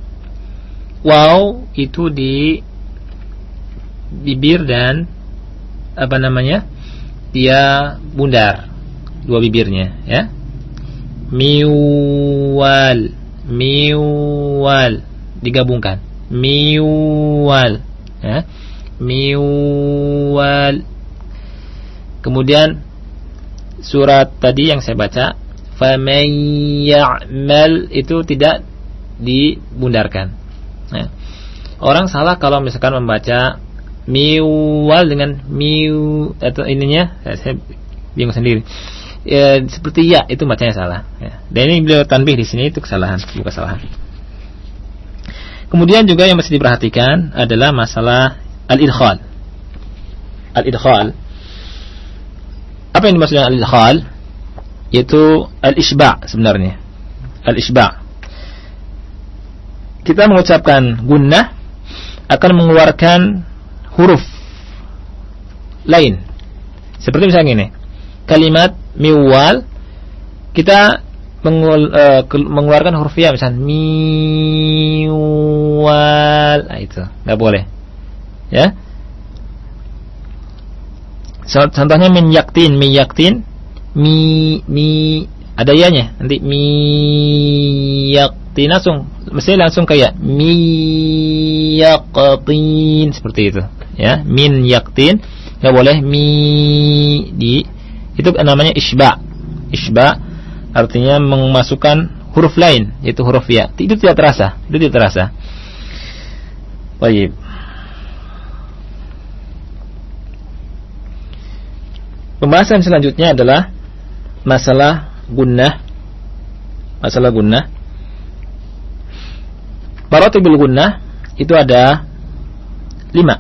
Waw itu di bibir dan apa namanya? dia bundar dua bibirnya ya miwal miwal digabungkan miwal. Ya. Miwal. Kemudian surat tadi yang saya baca faman ya'mal itu tidak dibundarkan ya. orang salah kalau misalkan membaca miwal dengan miu atau ininya ya, saya bingung sendiri. Ya, seperti ya itu bacanya salah. Ya. dan ini beliau tanbih di sini itu kesalahan bukan kesalahan kemudian juga yang mesti diperhatikan adalah masalah al-idkhal. Al-idkhal. Apa yang dimaksud dengan al-idkhal? Yaitu al-isba' sebenarnya. Al-isba' kita mengucapkan gunnah akan mengeluarkan huruf lain. Seperti misalnya ini. Kalimat miwal. Kita uh, mengeluarkan huruf ya misalnya miwal. Nah, itu. Nggak boleh. Ya. Contohnya min yaktin, mi mi mi ada ianya nanti mi yaktin langsung. Mesti langsung kayak mi yaktin seperti itu. Ya? Min yaktin nggak boleh mi di. Itu namanya isba. Isba artinya memasukkan huruf lain yaitu huruf ya. Itu tidak terasa itu tidak terasa. Baik. Pembahasan selanjutnya adalah masalah gunnah. Masalah gunnah. Maratibul gunnah itu ada lima.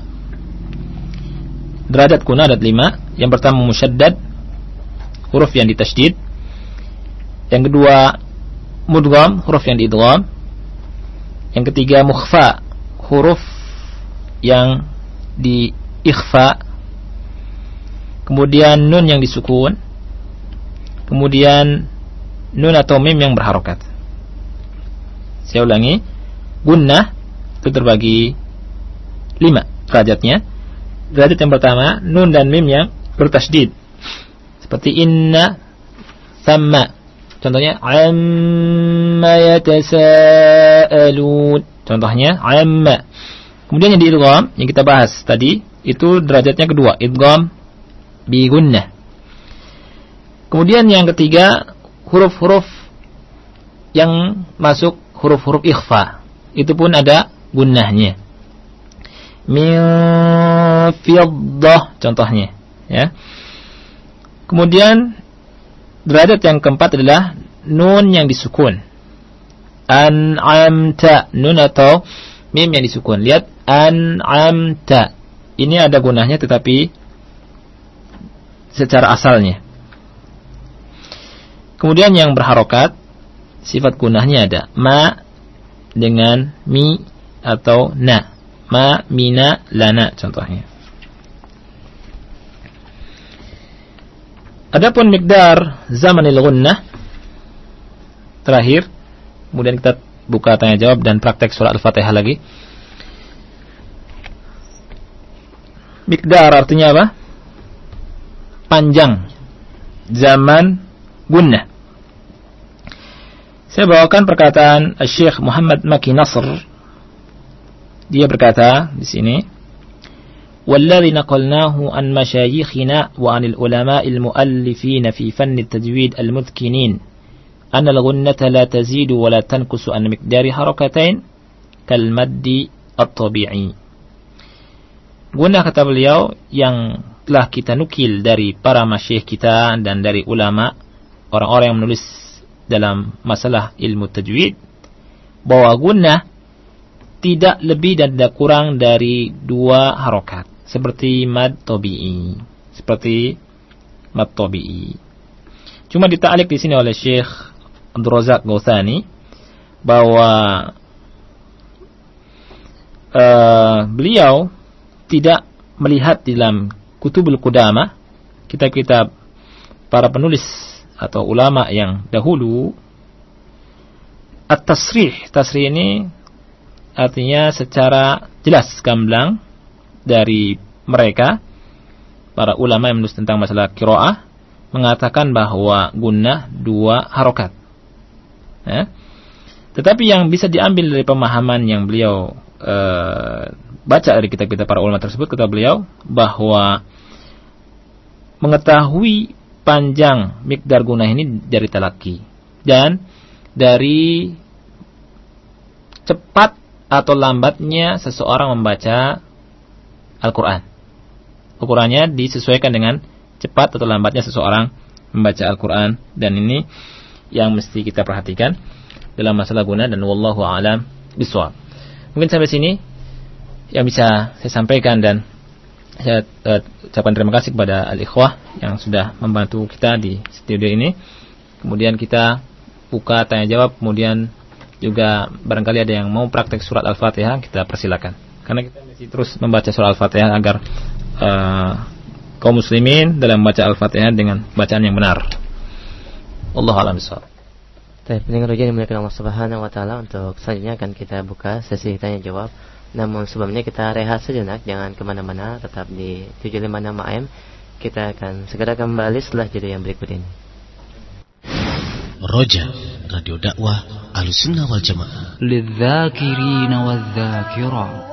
Derajat kuna ada lima. Yang pertama musyaddad, huruf yang ditasydid. Yang kedua mudgham, huruf yang diidgham. Yang ketiga mukhfa, huruf yang di ikhfa. Kemudian nun yang disukun. Kemudian nun atau mim yang berharokat. Saya ulangi. Gunnah itu terbagi lima derajatnya. Derajat yang pertama, nun dan mim yang bertasdid. Seperti inna, sama. Contohnya, amma yatasa'alun. Contohnya, amma. Kemudian yang di idgham, yang kita bahas tadi, itu derajatnya kedua, idgham bi gunnah. Kemudian yang ketiga, huruf-huruf yang masuk huruf-huruf ikhfa. Itu pun ada gunnahnya. Min fiddah contohnya, ya. Kemudian derajat yang keempat adalah nun yang disukun. An'amta nun atau mim yang disukun. Lihat an'amta. Ini ada gunanya tetapi secara asalnya. Kemudian yang berharokat, sifat gunahnya ada ma dengan mi atau na. Ma, mina, lana contohnya. Adapun mikdar zamanil gunnah terakhir, kemudian kita buka tanya jawab dan praktek surat Al-Fatihah lagi. Mikdar artinya apa? Panjang zaman gunnah. Saya bawakan perkataan Syekh Muhammad Maki Nasr. Dia berkata di sini, "Walladhi naqalnahu an mashayikhina wa anil ulama al-muallifin fi fann at-tajwid al-mudhkinin anna al-ghunnata la tazidu wa la tanqusu an miqdari harakatain kal maddi at-tabi'i." Guna kata beliau yang telah kita nukil dari para masyayikh kita dan dari ulama orang-orang yang menulis dalam masalah ilmu tajwid bahwa gunnah tidak lebih dan tidak kurang dari dua harokat seperti mad tobi'i seperti mad tobi'i cuma ditalik di sini oleh Syekh Abdul Razak bahwa uh, beliau tidak melihat dalam kutubul kudama kitab-kitab para penulis atau ulama yang dahulu at-tasrih. Tasrih ini artinya secara jelas gamblang dari mereka para ulama yang menulis tentang masalah kiroah mengatakan bahwa guna dua harokat ya. tetapi yang bisa diambil dari pemahaman yang beliau uh, baca dari kitab-kitab para ulama tersebut kata beliau bahwa mengetahui panjang mikdar guna ini dari talaki dan dari cepat atau lambatnya seseorang membaca Al-Quran. Ukurannya disesuaikan dengan cepat atau lambatnya seseorang membaca Al-Quran dan ini yang mesti kita perhatikan dalam masalah guna dan wallahu alam biswab. Mungkin sampai sini yang bisa saya sampaikan dan saya uh, terima kasih kepada al-ikhwah yang sudah membantu kita di studio ini. Kemudian kita buka tanya jawab, kemudian juga barangkali ada yang mau praktek surat Al-Fatihah, kita persilakan karena kita masih terus membaca surah Al-Fatihah agar uh, kaum muslimin dalam membaca Al-Fatihah dengan bacaan yang benar. Allah alam bisawab. Tapi pendengar ujian yang dimuliakan Allah Subhanahu wa taala untuk selanjutnya akan kita buka sesi tanya jawab. Namun sebelumnya kita rehat sejenak, jangan ke mana-mana, tetap di 756 AM. Kita akan segera kembali setelah jeda yang berikut ini. Roja Radio Dakwah Alusinawal Wal Jamaah. Lidzakirina wadzakirat.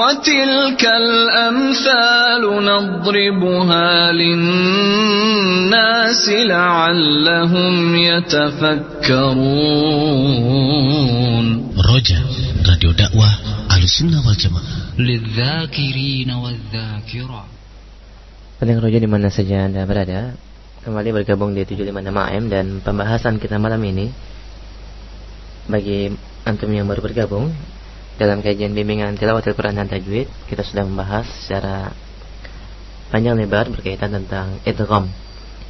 وتلك الأمثال نضربها للناس لعلهم يتفكرون Roja, Radio Dakwah Ahlussunnah wal Jamaah. للذاكرين والذاكرات Pendengar roja di mana saja Anda berada, kembali bergabung di 756 AM dan pembahasan kita malam ini bagi antum yang baru bergabung dalam kajian bimbingan tilawatil Quran dan tajwid, kita sudah membahas secara panjang lebar berkaitan tentang idgham.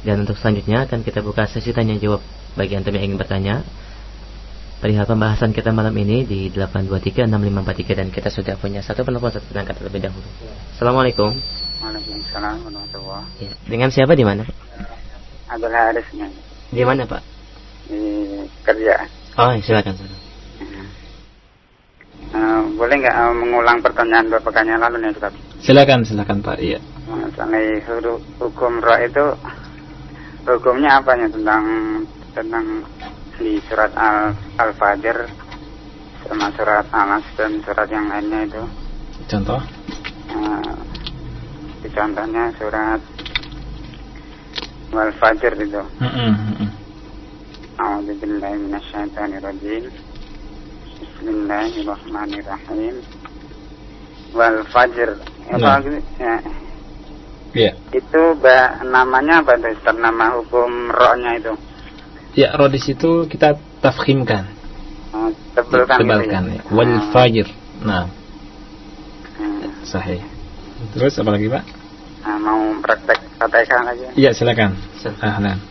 Dan untuk selanjutnya akan kita buka sesi tanya jawab bagi antum yang ingin bertanya perihal pembahasan kita malam ini di 8236543 dan kita sudah punya satu penelpon satu penangkat terlebih dahulu. Assalamualaikum. Waalaikumsalam warahmatullahi Ya, Dengan siapa di mana? Abdul Haris Di mana Pak? di kerja. Oh, silakan. silakan. Ah, boleh nggak uh, mengulang pertanyaan bapak yang lalu nih Ustaz? Silakan, silakan Pak. Iya. Ah, Mengenai hukum roh itu hukumnya apa nih tentang tentang di surat Al Al-Fajr sama surat Anas dan surat yang lainnya itu. Contoh? Uh, contohnya surat Al Fajr itu. Mm -mm. A'udzu billahi. Bismillahirrahmanirrahim. Wal fajr. Apa nah. ya. Iya. Itu ba namanya apa itu? Nama hukum rohnya itu. Ya, roh di situ kita tafkhimkan. Oh, Tebalkan. Tebalkan. Gitu ya. Wal ah. fajr. Nah. Hmm. Sahih. Terus apa lagi, Pak? Nah, mau praktek kata lagi. Iya, silakan. Silakan.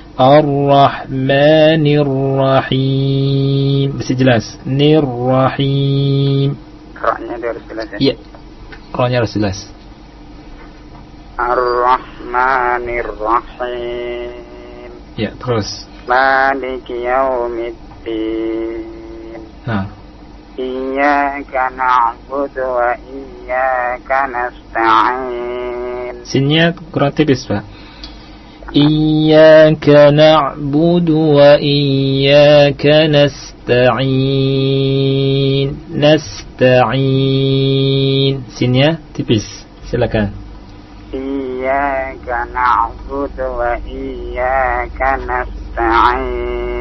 Ar-Rahmanir-Rahim. Mesti jelas. Nir-Rahim. Rohnya harus jelas ya? Iya. Rohnya harus jelas. Ar-Rahmanir-Rahim. Iya terus. Maliki yaumiddin. Nah. Iyaka na'budu wa iyaka nasta'in. Sinnya kurang tipis, Pak. إياك نعبد وإياك نستعين نستعين سينيا تبس سلكا إياك نعبد وإياك نستعين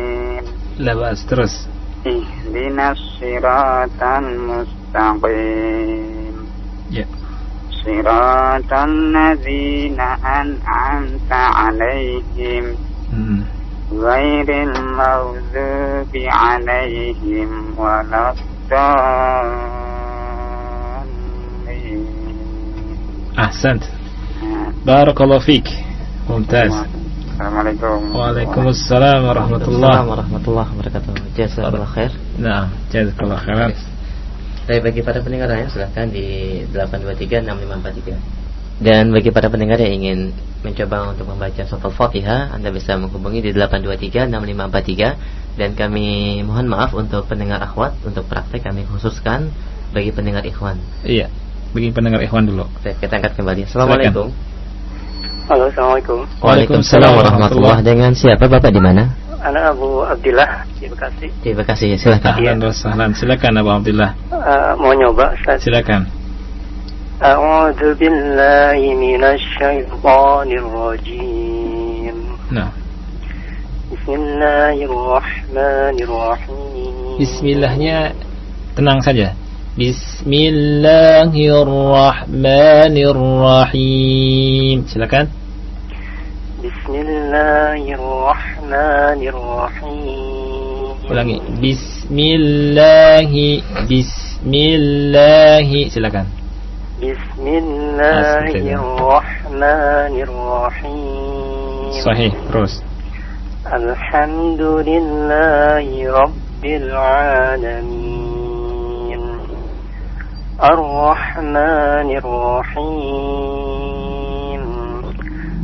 لا بأس ترس اهدنا الصراط المستقيم yeah. صراط الذين أنعمت عليهم غير المغضوب عليهم ولا الضالين. أحسنت. بارك الله فيك. ممتاز. السلام عليكم. وعليكم السلام ورحمة الله. ورحمة الله وبركاته. جزاك الله خير. نعم جزاك الله خير Baik bagi para pendengar lain silahkan di 8236543. Dan bagi para pendengar yang ingin mencoba untuk membaca surat Al-Fatihah, Anda bisa menghubungi di 8236543 dan kami mohon maaf untuk pendengar akhwat untuk praktek kami khususkan bagi pendengar ikhwan. Iya. Bagi pendengar ikhwan dulu. Baik, kita angkat kembali. Assalamualaikum. Halo Assalamualaikum Waalaikumsalam warahmatullahi Dengan siapa Bapak di mana? Ana Abu Abdillah di Bekasi. Di Bekasi, silakan. Ya. sahlan, silakan Abu Abdillah. Uh, mau nyoba, Ustaz. Silakan. A'udzu billahi minasy syaithanir rajim. Nah. Bismillahirrahmanirrahim. Bismillahnya tenang saja. Bismillahirrahmanirrahim. Silakan. بسم الله الرحمن الرحيم Ulangi. Bismillahi Bismillahi. Silakan. بسم الله الرحمن الرحيم Sahih. Terus. الحمد لله رب العالمين الرحمن الرحيم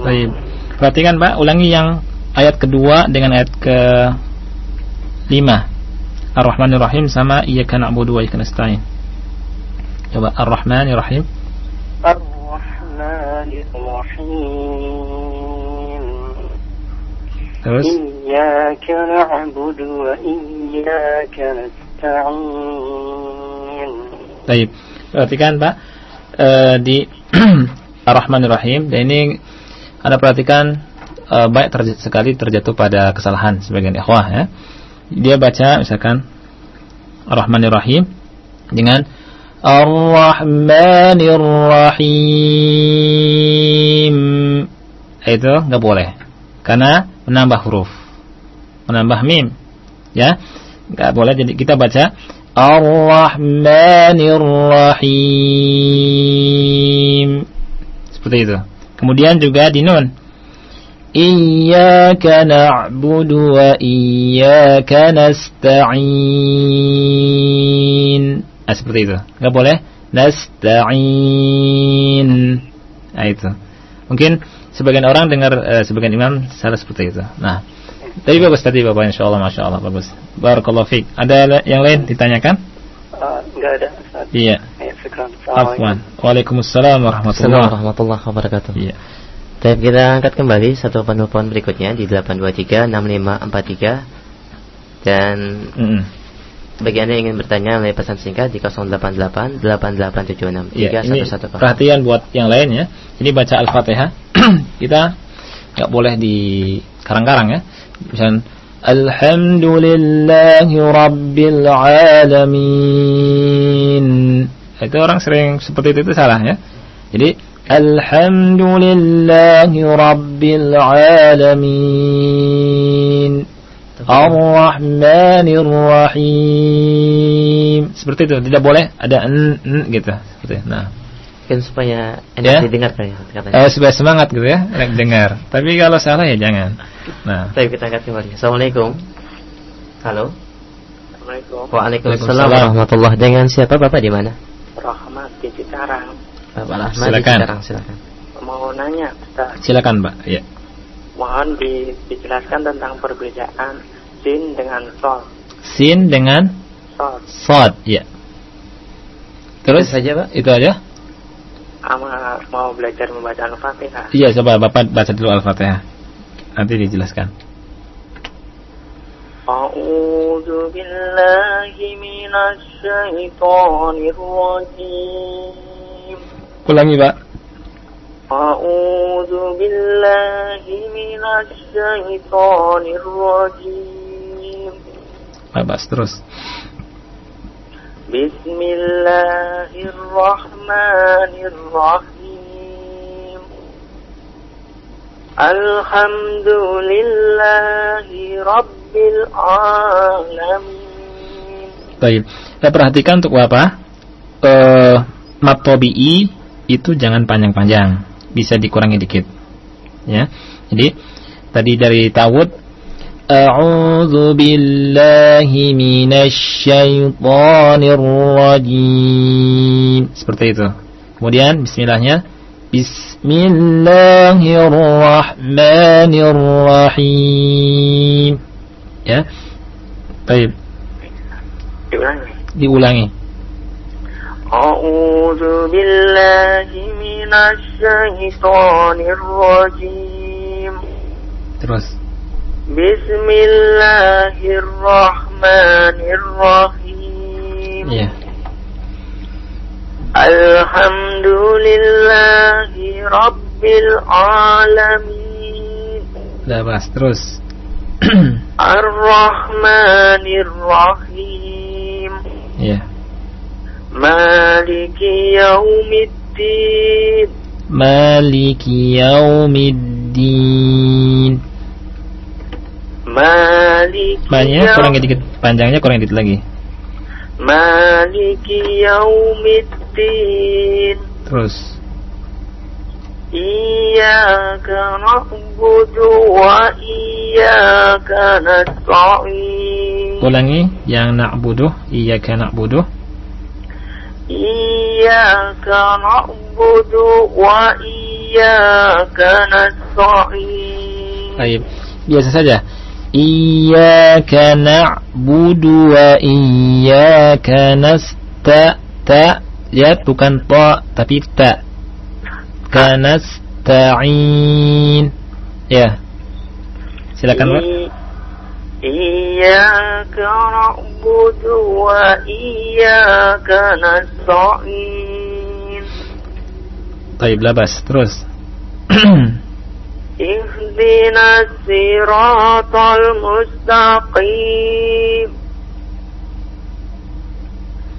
Baik. Perhatikan Pak, ulangi yang ayat kedua dengan ayat ke lima. Ar-Rahmanir Rahim sama Iyyaka na'budu wa iyyaka nasta'in. Coba Ar-Rahmanir Rahim. Ar-Rahmanir Rahim. Terus Iyyaka na'budu wa iyyaka nasta'in. Baik. Perhatikan Pak, uh, di Ar-Rahmanir Rahim dan ini anda perhatikan eh, baik terj- sekali terjatuh pada kesalahan sebagian ikhwah ya. Dia baca misalkan Ar-Rahmanir Rahim dengan Ar-Rahmanir Rahim. Itu nggak boleh. Karena menambah huruf. Menambah mim. Ya. Nggak boleh jadi kita baca Ar-Rahmanir Rahim. Seperti itu. Kemudian juga di nun. Iyyaka na'budu wa iyyaka nasta'in. Nah, seperti itu. Enggak boleh nasta'in. Nah, itu. Mungkin sebagian orang dengar eh, sebagian imam salah seperti itu. Nah, tadi bagus tadi Bapak insyaallah masyaallah bagus. Barakallahu fiik. Ada yang lain ditanyakan? Uh, nggak ada Ustaz. Iya. Ya. Afwan. Waalaikumsalam warahmatullahi Assalamualaikum warahmatullahi wabarakatuh. Iya. Baik, kita angkat kembali satu penelpon berikutnya di 8236543 dan Mm-mm. bagi Anda yang ingin bertanya melalui pesan singkat di 088 8876 Iya, ini 311. perhatian buat yang lain ya. Ini baca Al-Fatihah. kita nggak boleh di karang-karang ya. Misalnya Alhamdulillahi Rabbil Alamin. Itu orang sering seperti itu, itu salah ya. Jadi Alhamdulillahi Rabbil Alamin. Ar-Rahmanir Rahim. Seperti itu, tidak boleh ada n, n gitu. Seperti itu. Nah, Mungkin supaya enak Ya. didengar kali ya katanya. eh, supaya semangat gitu ya, enak dengar. Tapi kalau salah ya jangan. Nah, Baik, kita angkat kembali. Assalamualaikum. Halo. Assalamualaikum. Waalaikumsalam warahmatullahi Dengan siapa Bapak di mana? Rahmat di Cikarang. Bapak Rahmat di Silakan. Cikarang, silakan. Mau nanya Ustaz, silakan Mbak. Ya. mohon di- dijelaskan tentang perbedaan sin dengan sol. Sin dengan Sol. sod, ya. Terus Itu saja, Pak? Itu aja? Ama mau belajar membaca Al-Fatihah. Iya, coba Bapak baca dulu Al-Fatihah. Nanti dijelaskan. A'udzu billahi minasy syaithanir rajim. Ulangi, Pak. A'udzu billahi minasy syaithanir rajim. Bapak terus. Bismillahirrahmanirrahim. Alhamdulillahi rabbil alamin. Baik. Kita perhatikan untuk Bapak. Eh, tabi'i itu jangan panjang-panjang. Bisa dikurangi dikit. Ya. Jadi tadi dari tawud A'udzu billahi syaithanir rajim. Seperti itu. Kemudian bismillahnya Bismillahirrahmanirrahim. Ya. Baik, Diulangi. diulangi. A'udzu billahi minasy syaithanir rajim. Terus. Bismillahirrahmanirrahim. Iya. Alhamdulillahi Rabbil Alamin. Udah bahas terus. Ar-Rahmanir Rahim. Ya Maliki Yaumiddin. Maliki Yaumiddin. Maliki Banyak kurang dikit panjangnya kurang dikit lagi Maliki Yaumiddin. Terus. Iyyaka na'budu wa iyyaka nasta'in. Ulangi yang na'budu Iyaka na'budu. Iyyaka na'budu wa iyyaka nasta'in. Baik Biasa saja Na'budu wa iyyaka nasta ta lihat bukan ta tapi ta. Kanasta'in ya. Silakan Pak. I- Iyyaka na'budu wa iyyaka nasta'in Baik labas terus اهدنا الصراط المستقيم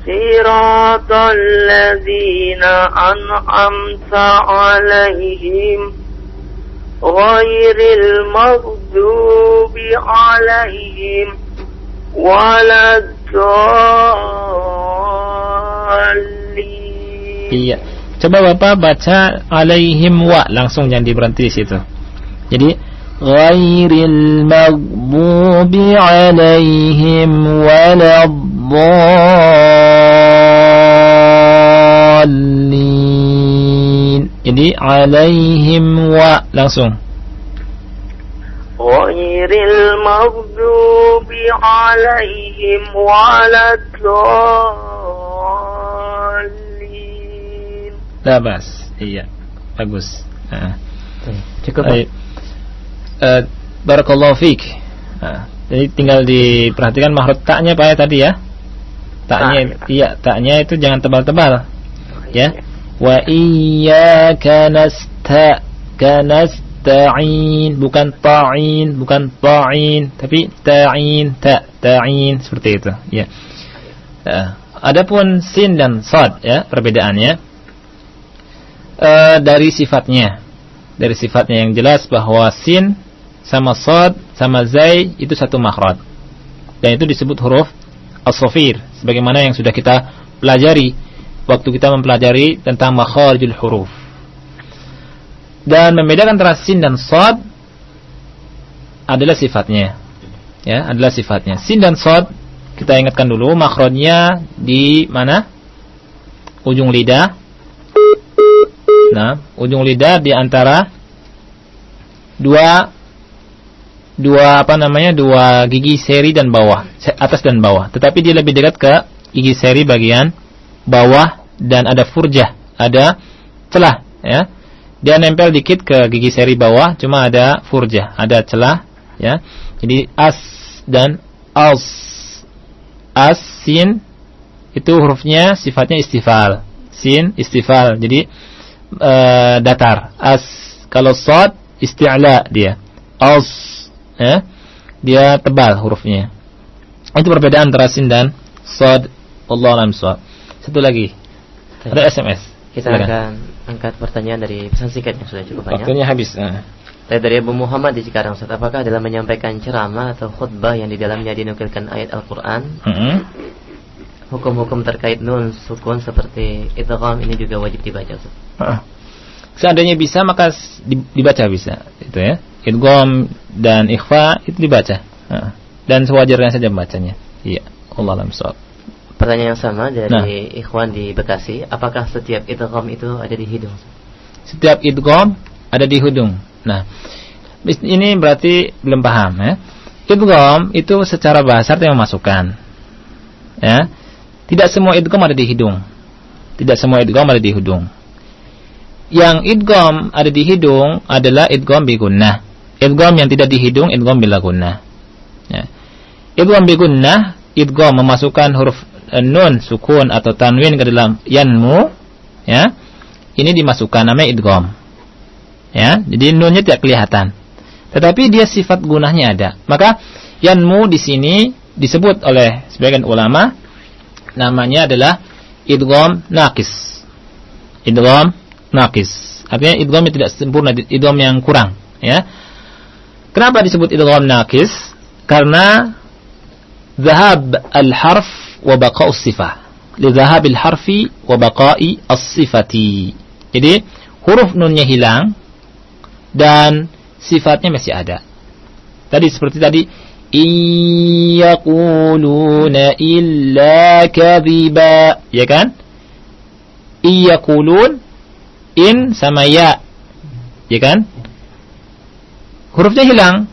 صراط الذين أنعمت عليهم غير المغضوب عليهم ولا الضالين Iya. Coba Bapak baca alaihim wa langsung jangan diberhenti di situ. Jadi ghairil maghdubi alaihim waladdallin. Jadi alaihim wa langsung. غير المغضوب عليهم ولا الضالين Labas. Iya. Bagus. Nah. Cukup. Baik. Eh, barakallahu fiik. Nah, jadi tinggal diperhatikan mahrut taknya Pak ya tadi ya. Taknya Tak. iya, taknya itu jangan tebal-tebal. Ya. Wa iyyaka nasta kanasta'in bukan ta'in, bukan ta'in, tapi ta'in, ta, ta'in seperti itu, ya. Nah, adapun sin dan sad ya, perbedaannya eh, dari sifatnya dari sifatnya yang jelas bahwa sin sama sad sama zai itu satu makhraj. Dan itu disebut huruf as-safir sebagaimana yang sudah kita pelajari waktu kita mempelajari tentang makharijul huruf. Dan membedakan antara sin dan sad adalah sifatnya. Ya, adalah sifatnya. Sin dan sad kita ingatkan dulu makhrajnya di mana? Ujung lidah Nah, ujung lidah di antara dua dua apa namanya dua gigi seri dan bawah atas dan bawah. Tetapi dia lebih dekat ke gigi seri bagian bawah dan ada furjah ada celah ya. Dia nempel dikit ke gigi seri bawah cuma ada furjah ada celah ya. Jadi as dan as as sin itu hurufnya sifatnya istifal. Sin istifal. Jadi eh, datar. As kalau sad isti'la dia. As ya dia tebal hurufnya itu perbedaan antara sin dan sad Allah alam sad satu lagi ada SMS Kita Silakan. akan angkat pertanyaan dari pesan singkat yang sudah cukup banyak. waktunya habis nah. Saya dari Abu Muhammad di Cikarang Ustaz, apakah dalam menyampaikan ceramah atau khutbah yang di dalamnya dinukilkan ayat Al-Quran Mm-mm. Hukum-hukum terkait nun, sukun seperti idgham ini juga wajib dibaca Ustaz. Heeh. Seandainya bisa maka dibaca bisa itu ya. Idgham dan ikhfa itu dibaca. Dan sewajarnya saja membacanya. Iya. Allah alam shawab. Pertanyaan yang sama dari Nah. Ikhwan di Bekasi, apakah setiap idgham itu ada di hidung? Setiap idgham ada di hidung. Nah, ini berarti belum paham ya. Idgham itu secara bahasa artinya memasukkan. Ya. Tidak semua idgham ada di hidung. Tidak semua idgham ada di hidung. Yang idgham ada di hidung adalah idgham bi gunnah. Idgham yang tidak di hidung idgham bila gunnah. Ya. Idgham bi gunnah, idgham memasukkan huruf eh, nun, sukun atau tanwin ke dalam yanmu ya. Ini dimasukkan namanya idgham. Ya jadi nunnya tidak kelihatan. Tetapi dia sifat gunahnya ada. Maka yanmu di sini disebut oleh sebagian ulama namanya adalah idgham naqis. Idgham naqis. Artinya idgham yang tidak sempurna idgham yang kurang ya kenapa disebut idgham naqis karena zahab al-harf wa baqa'us sifah li zahab al-harfi wa baqa'i as-sifati jadi huruf nunnya hilang dan sifatnya masih ada. Tadi seperti tadi iyaquluna illa kadhiba, ya kan? Iyaqulun in sama ya. Ya kan? Hurufnya hilang.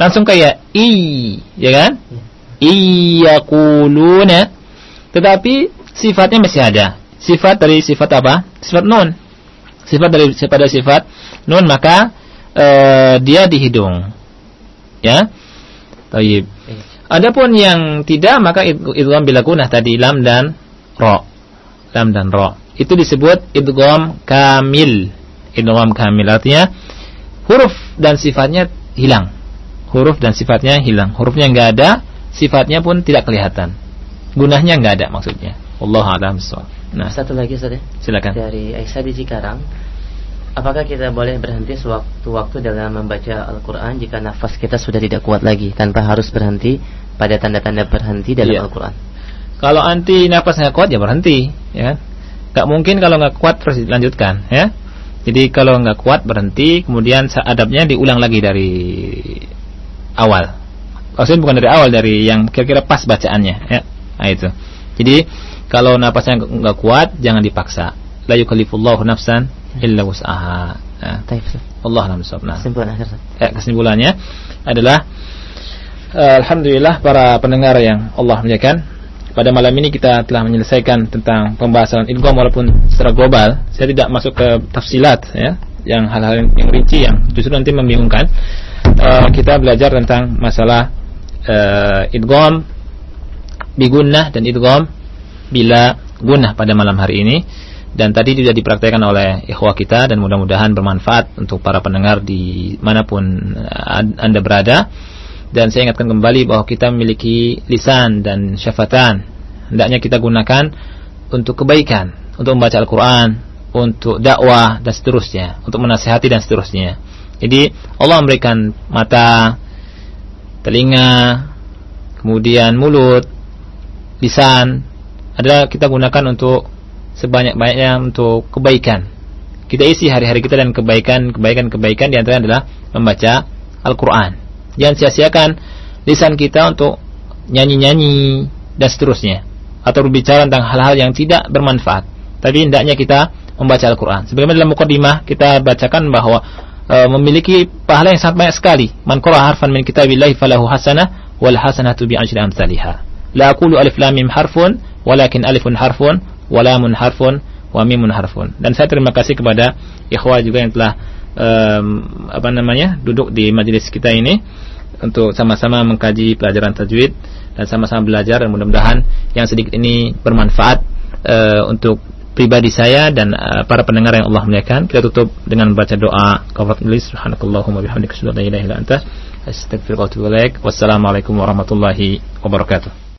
Langsung kayak i, ya kan? Iyaquluna tetapi sifatnya masih ada sifat dari sifat apa? Sifat nun. Sifat dari sifat dari sifat nun maka uh, dia di hidung. Ya. Taib. Adapun yang tidak maka idgham bila kunah tadi lam dan ro. Lam dan ro. Itu disebut idgham kamil. Idgham kamil artinya huruf dan sifatnya hilang. Huruf dan sifatnya hilang. Hurufnya enggak ada, sifatnya pun tidak kelihatan. Gunahnya enggak ada maksudnya. Allah a'lam Nah, satu lagi Ustaz ya. Silakan. Dari Aisyah di Cikarang. Apakah kita boleh berhenti sewaktu-waktu dalam membaca Al-Quran jika nafas kita sudah tidak kuat lagi tanpa harus berhenti pada tanda-tanda berhenti dalam iya. Al-Quran? Kalau anti nafas nggak kuat ya berhenti, ya. Gak mungkin kalau nggak kuat terus dilanjutkan, ya. Jadi kalau nggak kuat berhenti, kemudian adabnya diulang lagi dari awal. Maksudnya bukan dari awal, dari yang kira-kira pas bacaannya, ya. Nah itu. Jadi kalau napasnya nggak kuat, jangan dipaksa. La yukallifullahu nafsan illa wus'aha. Nah, Allah Nah. Kesimpulan akhir. Eh, kesimpulannya adalah uh, alhamdulillah para pendengar yang Allah muliakan. Pada malam ini kita telah menyelesaikan tentang pembahasan idgham walaupun secara global. Saya tidak masuk ke tafsilat ya, yang hal-hal yang, rinci yang justru nanti membingungkan. Uh, kita belajar tentang masalah uh, idgham bigunnah dan idgham bila gunah pada malam hari ini dan tadi juga dipraktekkan oleh ikhwah kita dan mudah-mudahan bermanfaat untuk para pendengar di mana pun eh, Anda berada dan saya ingatkan kembali bahwa kita memiliki lisan dan syafatan hendaknya kita gunakan untuk kebaikan untuk membaca Al-Quran untuk dakwah dan seterusnya untuk menasihati dan seterusnya jadi Allah memberikan mata telinga kemudian mulut lisan adalah kita gunakan untuk sebanyak-banyaknya untuk kebaikan. Kita isi hari-hari kita dan kebaikan, kebaikan, kebaikan di antara adalah membaca Al-Quran. Jangan sia-siakan lisan kita untuk nyanyi-nyanyi dan seterusnya. Atau berbicara tentang hal-hal yang tidak bermanfaat. Tapi hendaknya kita membaca Al-Quran. Sebagaimana dalam mukadimah kita bacakan bahwa e, memiliki pahala yang sangat banyak sekali. Man qara harfan min kitabillahi falahu hasanah wal hasanatu bi ajri amsalihah. La aqulu alif lam mim harfun walakin alifun harfun walamun harfun wa mimun harfun. Dan saya terima kasih kepada ikhwah juga yang telah um, apa namanya duduk di majelis kita ini untuk sama-sama mengkaji pelajaran tajwid dan sama-sama belajar dan mudah-mudahan yang sedikit ini bermanfaat uh, untuk pribadi saya dan uh, para pendengar yang Allah muliakan. Kita tutup dengan membaca doa kafarat subhanakallahumma bihamdika asyhadu la ilaha illa anta astaghfiruka wa atubu ilaik. Wassalamualaikum warahmatullahi wabarakatuh.